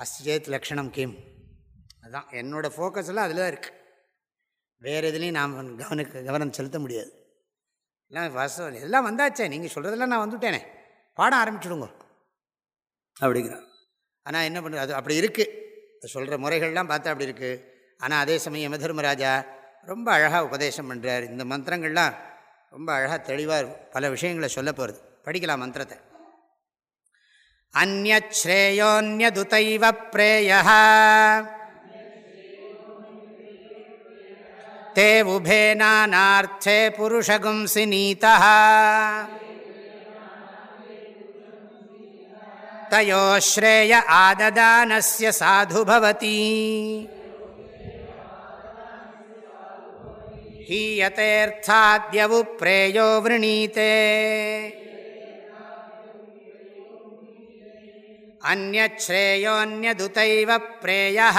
Speaker 1: அஸ்திஜேத் லக்ஷணம் கிம். அதுதான் என்னோடய ஃபோக்கஸ்லாம் அதில் தான் இருக்குது வேறு எதுலேயும் நாம் கவனிக்க கவனம் செலுத்த முடியாது. எல்லாம் வசம் எல்லாம் வந்தாச்சே நீங்கள் சொல்கிறதெல்லாம் நான் வந்துவிட்டேனே பாடம் ஆரம்பிச்சுடுங்க. அப்படிங்கிறான். ஆனால் என்ன பண்ணுறது அது அப்படி இருக்குது சொல்கிற முறைகள்லாம் பார்த்தா அப்படி இருக்குது ஆனால் அதே சமயம் யமதர்மராஜா ரொம்ப அழகாக உபதேசம் பண்ணுறார் இந்த மந்திரங்கள்லாம் ரொம்ப அழகாக தெளிவாக பல விஷயங்களை சொல்ல போகிறது படிக்கலாம் மந்திரத்தை. अन्यच्छ्रेयोऽन्यदुतैव प्रेयः। ते उभे नानार्थे पुरुषगुंसि नीतः। तयोः श्रेय आददानस्य साधु भवति। हीयतेऽर्थाद्यवुप्रेयो वृणीते। अन्यच्छ्रेयोऽन्यदुतैव प्रेयः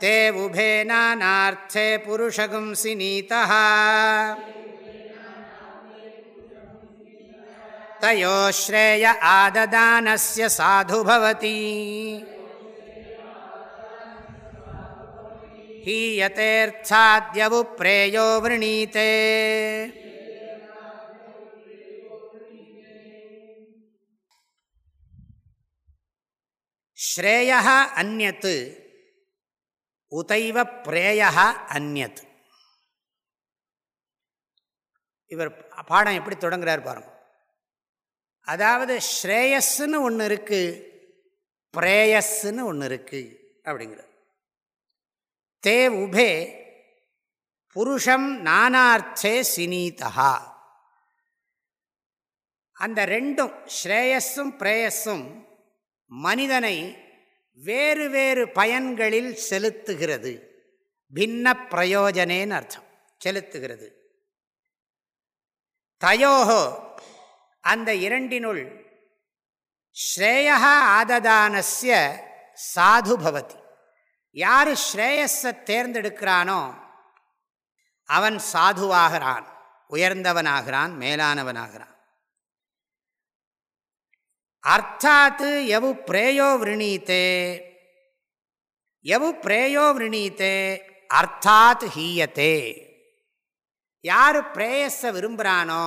Speaker 1: ते उभे नानार्थे पुरुषगुंसि नीतः तयोः श्रेय आददानस्य साधु भवति हीयतेऽर्थाद्यवुप्रेयो वृणीते ஸ்ரேயா அந்நத்து உதைவ பிரேயா அந்நத். இவர் பாடம் எப்படி தொடங்குறார் பாருங்க. அதாவது ஸ்ரேயஸ்ன்னு ஒன்று இருக்குது பிரேயஸ்ன்னு ஒன்று இருக்குது அப்படிங்கிற தே உபே புருஷம் நானார்த்தே சினீதா அந்த ரெண்டும் ஸ்ரேயஸும் பிரேயஸும் மனிதனை வேறு வேறு பயன்களில் செலுத்துகிறது. பின்ன பிரயோஜனேன்னு அர்த்தம். செலுத்துகிறது. தயோகோ அந்த இரண்டினுள் ஸ்ரேயா ஆததானஸ்ய சாது பவதி. யார் ஸ்ரேயஸை தேர்ந்தெடுக்கிறானோ அவன் சாதுவாகிறான் உயர்ந்தவனாகிறான் மேலானவனாகிறான். அர்த்தாத்து எவு பிரேயோ விரணீத்தே. எவு பிரேயோ விரணீத்தே அர்த்தாத் ஹீயத்தே. யார் பிரேயஸை விரும்புகிறானோ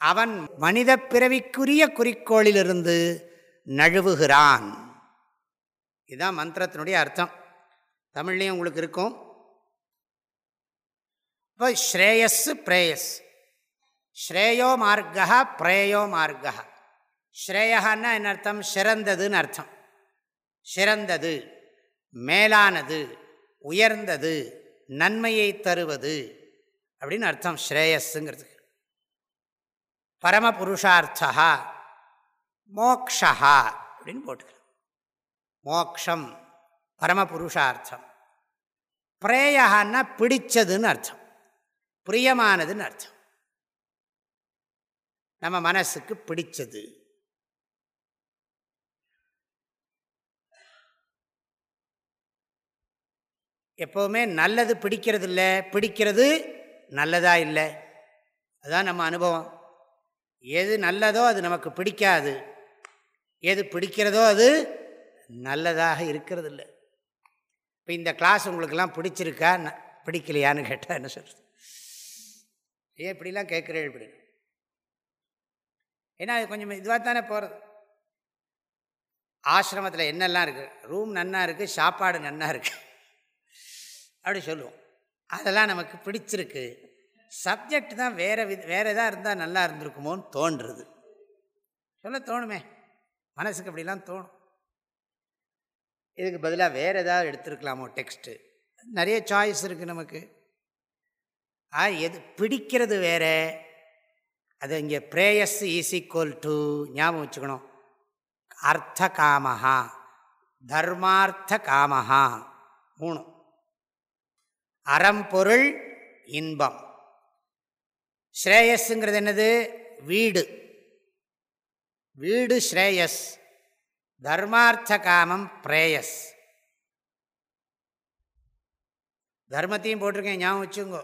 Speaker 1: அவன் மனித பிறவிக்குரிய குறிக்கோளிலிருந்து நழுவுகிறான். இதுதான் மந்திரத்தினுடைய அர்த்தம். தமிழ்லேயும் உங்களுக்கு இருக்கும். இப்போ ஸ்ரேயஸ் பிரேயஸ். ஸ்ரேயோ மார்க்கா பிரேயோ மார்க்கா ஸ்ரேயான்னா என்ன அர்த்தம்? சிறந்ததுன்னு அர்த்தம். சிறந்தது மேலானது உயர்ந்தது நன்மையை தருவது அப்படின்னு அர்த்தம் ஸ்ரேயஸுங்கிறதுக்கு பரமபுருஷார்த்தா மோக்ஷா அப்படின்னு போட்டுக்கலாம். மோக்ஷம் பரமபுருஷார்த்தம். பிரேயகான்னா பிடிச்சதுன்னு அர்த்தம். பிரியமானதுன்னு அர்த்தம். நம்ம மனசுக்கு பிடிச்சது. எப்போவுமே நல்லது பிடிக்கிறது இல்லை பிடிக்கிறது நல்லதா இல்லை? அதுதான் நம்ம அனுபவம். எது நல்லதோ அது நமக்கு பிடிக்காது. எது பிடிக்கிறதோ அது நல்லதாக இருக்கிறது இல்லை இப்போ இந்த கிளாஸ் உங்களுக்கெல்லாம் பிடிச்சிருக்கா? பிடிக்கலையான்னு கேட்டால் என்ன சொல்கிறது ஏன் இப்படிலாம் கேட்குறேன் இப்படி? ஏன்னா அது கொஞ்சம் இதுவாக தானே போகிறது ஆசிரமத்தில் என்னெல்லாம் இருக்குது ரூம் நன்னா இருக்குது சாப்பாடு நன்னா இருக்குது அப்படி சொல்லுவோம். அதெல்லாம் நமக்கு பிடிச்சிருக்கு. சப்ஜெக்ட் தான் வேறு வித வேறு எதாக இருந்தால் நல்லா இருந்திருக்குமோன்னு தோன்றுறது. சொல்ல தோணுமே. மனசுக்கு அப்படிலாம் தோணும். இதுக்கு பதிலாக வேறு ஏதாவது எடுத்துருக்கலாமோ டெக்ஸ்ட்டு நிறைய சாய்ஸ் இருக்குது நமக்கு. ஆ எது பிடிக்கிறது வேறு. அது இங்கே ப்ரேயஸ் ஈஸ் ஈக்குவல் டு ஞாபகம் வச்சுக்கணும். அர்த்த காமஹா தர்மார்த்த காமஹா மூணு அறம்பொருள் இன்பம். ஸ்ரேயஸுங்கிறது என்னது? வீடு. வீடு ஸ்ரேயஸ். தர்மார்த்த காமம் பிரேயஸ். தர்மத்தையும் போட்டிருக்கேன் ஞாபகம் வச்சுங்கோ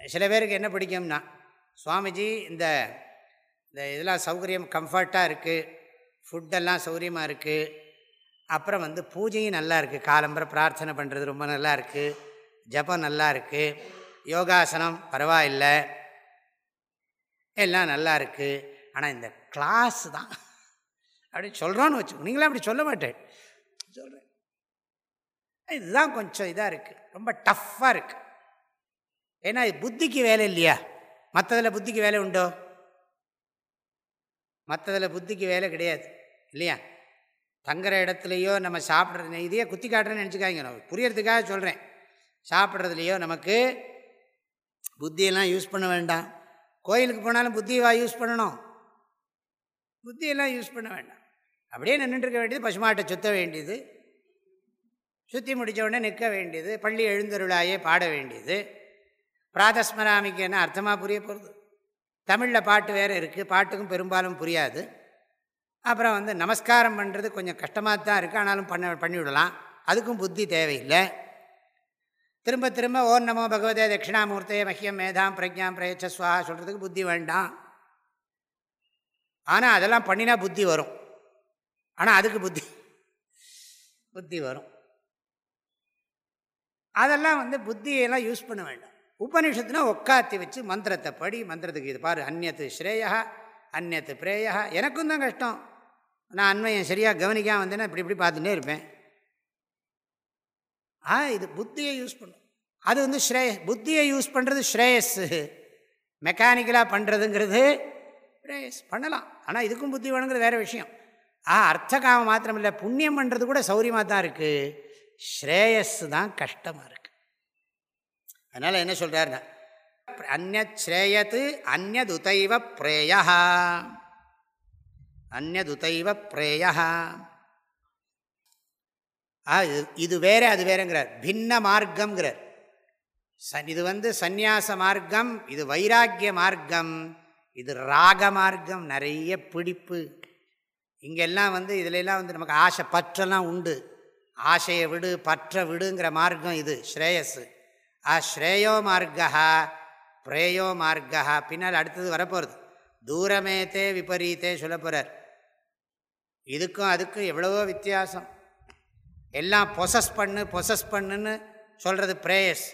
Speaker 1: சில பேருக்கு என்ன பிடிக்கும்னா சுவாமிஜி இந்த இந்த இதெல்லாம் சௌகரியம் கம்ஃபர்ட்டாக இருக்குது ஃபுட்டெல்லாம் சௌகரியமாக இருக்குது அப்புறம் வந்து பூஜையும் நல்லா இருக்குது காலம்பரை பிரார்த்தனை பண்ணுறது ரொம்ப நல்லா இருக்குது ஜபம் நல்லா இருக்குது யோகாசனம் பரவாயில்லை. எல்லாம் நல்லா இருக்குது ஆனால் இந்த கிளாஸ் தான். அப்படி சொல்கிறோன்னு வச்சுக்கோ நீங்களே அப்படி சொல்ல மாட்டேன். சொல்கிறேன் இதுதான் கொஞ்சம் இதாக இருக்குது ரொம்ப டஃப்பாக இருக்குது ஏன்னா இது புத்திக்கு வேலை இல்லையா? மற்றதில் புத்திக்கு வேலை உண்டோ? மற்றதில் புத்திக்கு வேலை கிடையாது. இல்லையா? தங்குற இடத்துலையோ நம்ம சாப்பிட்ற இதையே குத்தி காட்டுறேன்னு நினச்சிக்காங்க நான் புரியறதுக்காக சொல்கிறேன் சாப்பிட்றதுலையோ நமக்கு புத்தியெல்லாம் யூஸ் பண்ண வேண்டாம். கோயிலுக்கு போனாலும் புத்தியவா யூஸ் பண்ணணும். புத்தியெல்லாம் யூஸ் பண்ண வேண்டாம். அப்படியே நின்றுருக்க வேண்டியது பசுமாட்டை சுத்த வேண்டியது சுற்றி முடித்த உடனே நிற்க வேண்டியது பள்ளி எழுந்தருளாயே பாட வேண்டியது. பிராதஸ்மராமிக்கு என்ன அர்த்தமாக புரிய போகிறது தமிழில் பாட்டு வேறு இருக்குது பாட்டுக்கும் பெரும்பாலும் புரியாது. அப்புறம் வந்து நமஸ்காரம் பண்ணுறது கொஞ்சம் கஷ்டமாக தான் இருக்குது ஆனாலும் பண்ண பண்ணிவிடலாம். அதுக்கும் புத்தி தேவையில்லை. திரும்ப திரும்ப ஓம் நமோ பகவதே தட்சிணாமூர்த்தே மஹ்யம் மேதாம் பிரஜாம் பிரயச்சஸ்வா சொல்கிறதுக்கு புத்தி வேண்டாம். ஆனால் அதெல்லாம் பண்ணினா புத்தி வரும். ஆனால் அதுக்கு புத்தி புத்தி வரும். அதெல்லாம் வந்து புத்தியெல்லாம் யூஸ் பண்ண வேண்டாம். உபனிஷத்துனா உட்காத்தி வச்சு மந்திரத்தை படி மந்திரத்துக்கு இது பாரு அந்நத்து ஸ்ரேயா அந்நத்து பிரேயா எனக்கும் தான் கஷ்டம். நான் அண்மையை சரியாக கவனிக்காமல் வந்தேன்னா இப்படி இப்படி பார்த்துட்டே இருப்பேன். ஆ இது புத்தியை யூஸ் பண்ணும். அது வந்து ஸ்ரேய புத்தியை யூஸ் பண்ணுறது ஸ்ரேயஸ்ஸு. மெக்கானிக்கலாக பண்ணுறதுங்கிறது ஸ்ரேயஸ். பண்ணலாம். ஆனால் இதுக்கும் புத்தி வேணுங்கிறது வேறு விஷயம். ஆ அர்த்தகாமம் மாத்திரம் இல்லை புண்ணியம் பண்ணுறது கூட சௌரியமாக தான் இருக்குது ஸ்ரேயஸ் தான் கஷ்டமாக இருக்குது அதனால் என்ன சொல்கிறாருன்னா அந்நத் அந்நதுதைவ பிரேயா அந்நதுதைவ பிரேயா. இது வேற அது வேறங்கிறார். பின்ன மார்க்கம்ங்கிறார். இது வந்து சந்நியாச மார்க்கம் இது வைராக்கிய மார்க்கம் இது ராக மார்க்கம் நிறைய பிடிப்பு. இங்கெல்லாம் வந்து இதிலெல்லாம் வந்து நமக்கு ஆசை பற்றெல்லாம் உண்டு. ஆசையை விடு பற்ற விடுங்கிற மார்க்கம் இது ஸ்ரேயஸ் ஆ ஸ்ரேயோ மார்க்கா பிரேயோ மார்க்கா பின்னால் அடுத்தது வரப்போகிறது தூரமேத்தே விபரீத்தே சொல்லப்படுறார் இதுக்கும் அதுக்கும் எவ்வளவோ வித்தியாசம். எல்லாம் பொசஸ் பண்ணு பொசஸ் பண்ணுன்னு சொல்கிறது பிரேயஸ்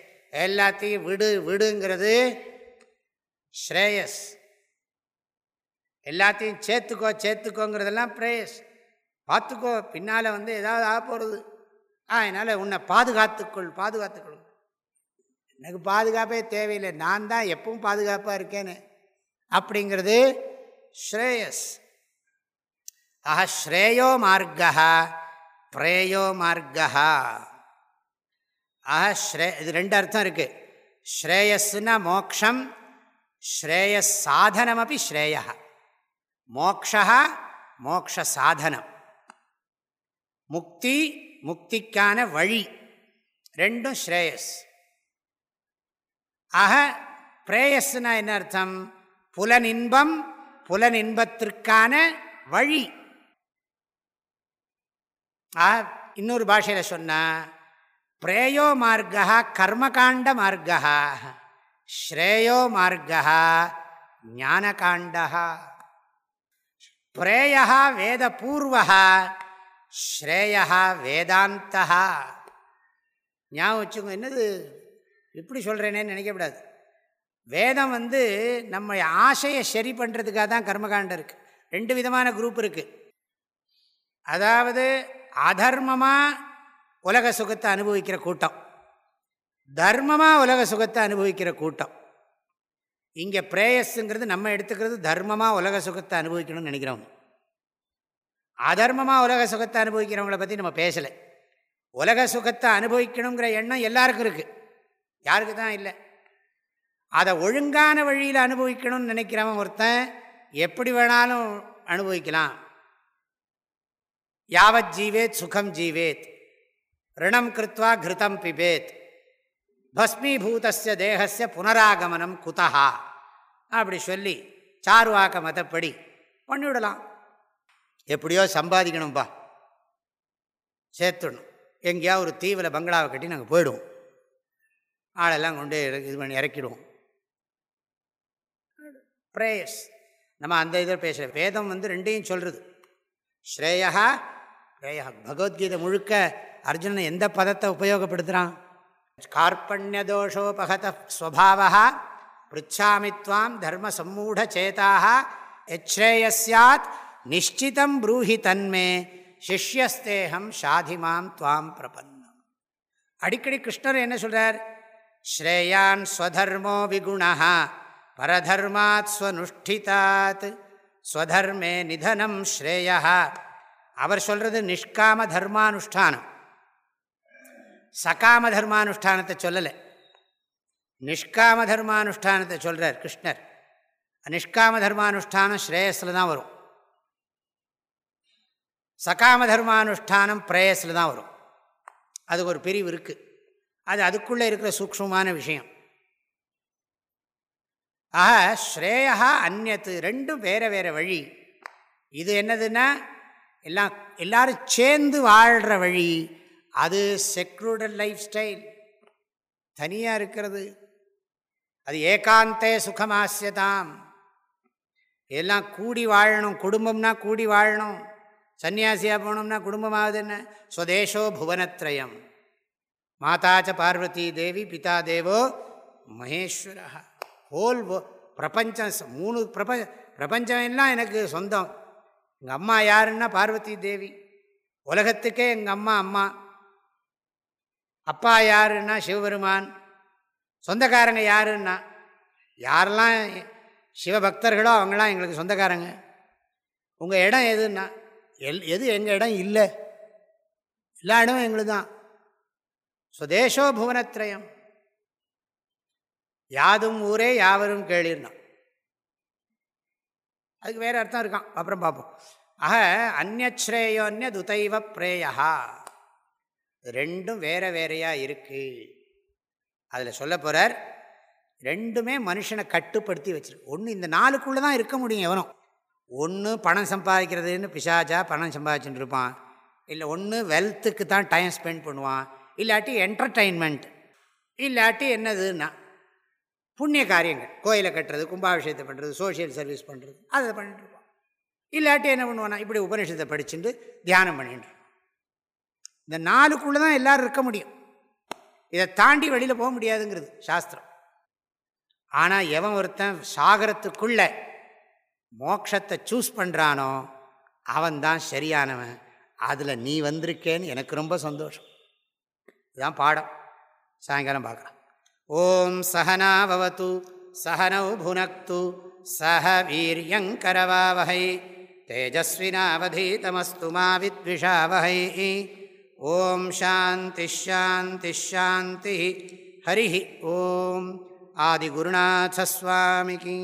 Speaker 1: எல்லாத்தையும் விடு விடுங்கிறது ஸ்ரேயஸ் எல்லாத்தையும் சேர்த்துக்கோ சேர்த்துக்கோங்கிறதெல்லாம் பிரேயஸ் பார்த்துக்கோ பின்னால் வந்து ஏதாவது ஆக போகிறது ஆ என்னால் உன்னை பாதுகாத்துக்கொள் பாதுகாத்துக்கொள். எனக்கு பாதுகாப்பே தேவையில்லை. நான் தான் எப்பவும் பாதுகாப்பாக இருக்கேன்னு. அப்படிங்கிறது ஸ்ரேயஸ். ஆஹா ஸ்ரேயோ மார்க்கா பிரேயோ மார்க்கா ஆஹ ஸ்ரே இது ரெண்டு அர்த்தம் இருக்குது ஸ்ரேயஸ்னா மோக்ஷம் ஸ்ரேயஸ் சாதனமப்பி ஸ்ரேயா மோக்ஷா மோக்ஷ சாதனம் முக்தி முக்திக்கான வழி ரெண்டும் ஸ்ரேயஸ். ஆக பிரேயஸ்னா என்ன அர்த்தம்? புலனின்பம் புலனின்பத்திற்கான வழி. இன்னொரு பாஷையில் சொன்னால் பிரேயோ மார்க்கா கர்மகாண்ட மார்க்கா ஸ்ரேயோ மார்க்கா ஞானகாண்டா பிரேயா வேதபூர்வ ஸ்ரேயா வேதாந்தா ஞாபகம் வச்சுக்கோங்க என்னது? இப்படி சொல்கிறேனேன்னு நினைக்கக்கூடாது. வேதம் வந்து நம்ம ஆசையை சரி பண்ணுறதுக்காக தான் கர்மகாண்டம் இருக்குது ரெண்டு விதமான குரூப் இருக்குது அதாவது அதர்மமாக உலக சுகத்தை அனுபவிக்கிற கூட்டம். தர்மமாக உலக சுகத்தை அனுபவிக்கிற கூட்டம். இங்கே பிரேயஸுங்கிறது நம்ம எடுத்துக்கிறது தர்மமாக உலக சுகத்தை அனுபவிக்கணும்னு நினைக்கிறோம் அதர்மமாக உலக சுகத்தை அனுபவிக்கிறவங்கள பற்றி நம்ம பேசலை. உலக சுகத்தை அனுபவிக்கணுங்கிற எண்ணம் எல்லாருக்கும் இருக்குது யாருக்கு தான் இல்லை. அதை ஒழுங்கான வழியில் அனுபவிக்கணும்னு நினைக்கிறவன் ஒருத்தன் எப்படி வேணாலும் அனுபவிக்கலாம். யாவத் ஜீவேத் சுகம் ஜீவேத். ரிணம் கிருத்வா கிருத்தம் பிபேத். பஸ்மீபூதஸ்ய தேகஸ்ய புனராகமனம் குதஹா. அப்படி சொல்லி சார்வாக்க மதப்படி பண்ணிவிடலாம் எப்படியோ சம்பாதிக்கணும்பா சேர்த்துடணும். எங்கேயா ஒரு தீவில் பங்களாவை கட்டி நாங்கள் போயிடுவோம். ஆளெல்லாம் கொண்டு இது பண்ணி இறக்கிடுவோம். ப்ரேயர்ஸ் நம்ம அந்த இதில் பேசுகிற வேதம் வந்து ரெண்டையும் சொல்கிறது ஸ்ரேயா பிரேயா பகவத்கீதை முழுக்க அர்ஜுனன் எந்த பதத்தை உபயோகப்படுத்துகிறான் கார்பண்யதோஷோபகத ஸ்வபாவா பிருச்சாமித்வாம் தர்ம சம்மூட சேதாக எச்ரேயஸ்யாத் நிச்சிதம் ப்ரூஹி தன்மே சிஷ்யஸ்தேகம் ஷாதிமாம் துவாம் பிரபன்னம். அடிக்கடி கிருஷ்ணர் என்ன சொல்கிறார் ஸ்ரேயான் ஸ்வதர்மோ விகுணா பரதர்மாத் ஸ்வனுஷ்டிதாத் ஸ்வதர்மே நிதனம் ஸ்ரேயா அவர் சொல்கிறது நிஷ்காம தர்மானுஷ்டானம் சகாம தர்மானுஷ்டானத்தை சொல்லலை. நிஷ்காம தர்மானுஷ்டானத்தை சொல்கிறார் கிருஷ்ணர். நிஷ்காம தர்மானுஷ்டானம் ஸ்ரேயஸில் தான் வரும். சகாம தர்மானுஷ்டானம் பிரேயஸில் தான் வரும். அது ஒரு பிரிவு இருக்குது அது அதுக்குள்ளே இருக்கிற சூக்ஷமான விஷயம். ஆக ஸ்ரேயா அந்நத்து ரெண்டும் வேறு வேறு வழி. இது என்னதுன்னா எல்லாம் எல்லாரும் சேர்ந்து வாழ்கிற வழி. அது செக்ரூடல் லைஃப் ஸ்டைல் தனியாக இருக்கிறது. அது ஏகாந்தே சுகமாசியதாம் எல்லாம் கூடி வாழணும். குடும்பம்னா கூடி வாழணும். சன்னியாசியாக போனோம்னா குடும்பமாவது என்ன ஸ்வதேஷோ புவனத்ரயம். மாதாச்ச பார்வதி தேவி பிதா தேவோ மகேஸ்வரா ஹோல் பிரபஞ்சம் மூணு பிரபஞ்ச பிரபஞ்சம் எல்லாம் எனக்கு சொந்தம். எங்கள் அம்மா யாருன்னா பார்வதி தேவி. உலகத்துக்கே எங்கள் அம்மா அம்மா. அப்பா யாருன்னா சிவபெருமான். சொந்தக்காரங்க யாருன்னா? யாரெல்லாம் சிவபக்தர்களோ அவங்களாம் எங்களுக்கு சொந்தக்காரங்க. உங்கள் இடம் எதுன்னா? எல் எது எங்கள் இடம்? இல்லை. எல்லா இடமும் எங்களுக்கு தான் சுதேஷோ புவனத்ரயம். யாதும் ஊரே யாவரும் கேளிர்னா. அதுக்கு வேறு அர்த்தம் இருக்கான். அப்புறம் பார்ப்போம் ஆக அந்நஸ்ரேயோன்ய துதைவ பிரேயா ரெண்டும் வேற வேறையாக இருக்குது அதில் சொல்ல போகிறார் ரெண்டுமே மனுஷனை கட்டுப்படுத்தி வச்சிருக்கு. ஒன்று இந்த நாளுக்குள்ளே தான் இருக்க முடியும் எவனும். ஒன்று பணம் சம்பாதிக்கிறதுன்னு பிசாச்சா பணம் சம்பாதிச்சுட்டு இருப்பான். இல்லை ஒன்று வெல்த்துக்கு தான் டைம் ஸ்பெண்ட் பண்ணுவான். இல்லாட்டி என்டர்டைன்மெண்ட் இல்லாட்டி என்னதுன்னா புண்ணிய காரியங்கள். கோயிலை கட்டுறது கும்பாபிஷேகத்தை பண்ணுறது சோஷியல் சர்வீஸ் பண்ணுறது அதை பண்ணிட்டு இருப்போம் இல்லாட்டி என்ன பண்ணுவோன்னா இப்படி உபநிஷத்தை படிச்சுட்டு தியானம் பண்ணிட்டு இந்த நாளுக்குள்ளே தான் எல்லோரும் இருக்க முடியும். இதை தாண்டி வெளியில் போக முடியாதுங்கிறது சாஸ்திரம். ஆனால் எவன் ஒருத்தன் சாகரத்துக்குள்ள மோட்சத்தை சூஸ் பண்ணுறானோ அவன்தான் சரியானவன். அதில் நீ வந்திருக்கேன்னு எனக்கு ரொம்ப சந்தோஷம். இதுதான் பாடம். சாயங்காலம் பார்க்கலாம். ஓம் சகனாவது சகனௌ புனக்து சஹ வீரியங்கரவாவகை தேஜஸ்வினாவதீதமஸ்து மாவித்விஷாவகை ஓம் சாந்தி ஷாந்தி ஷாந்தி ஹரி ஓம். ஆதிகுருநாசஸ்வாமிகி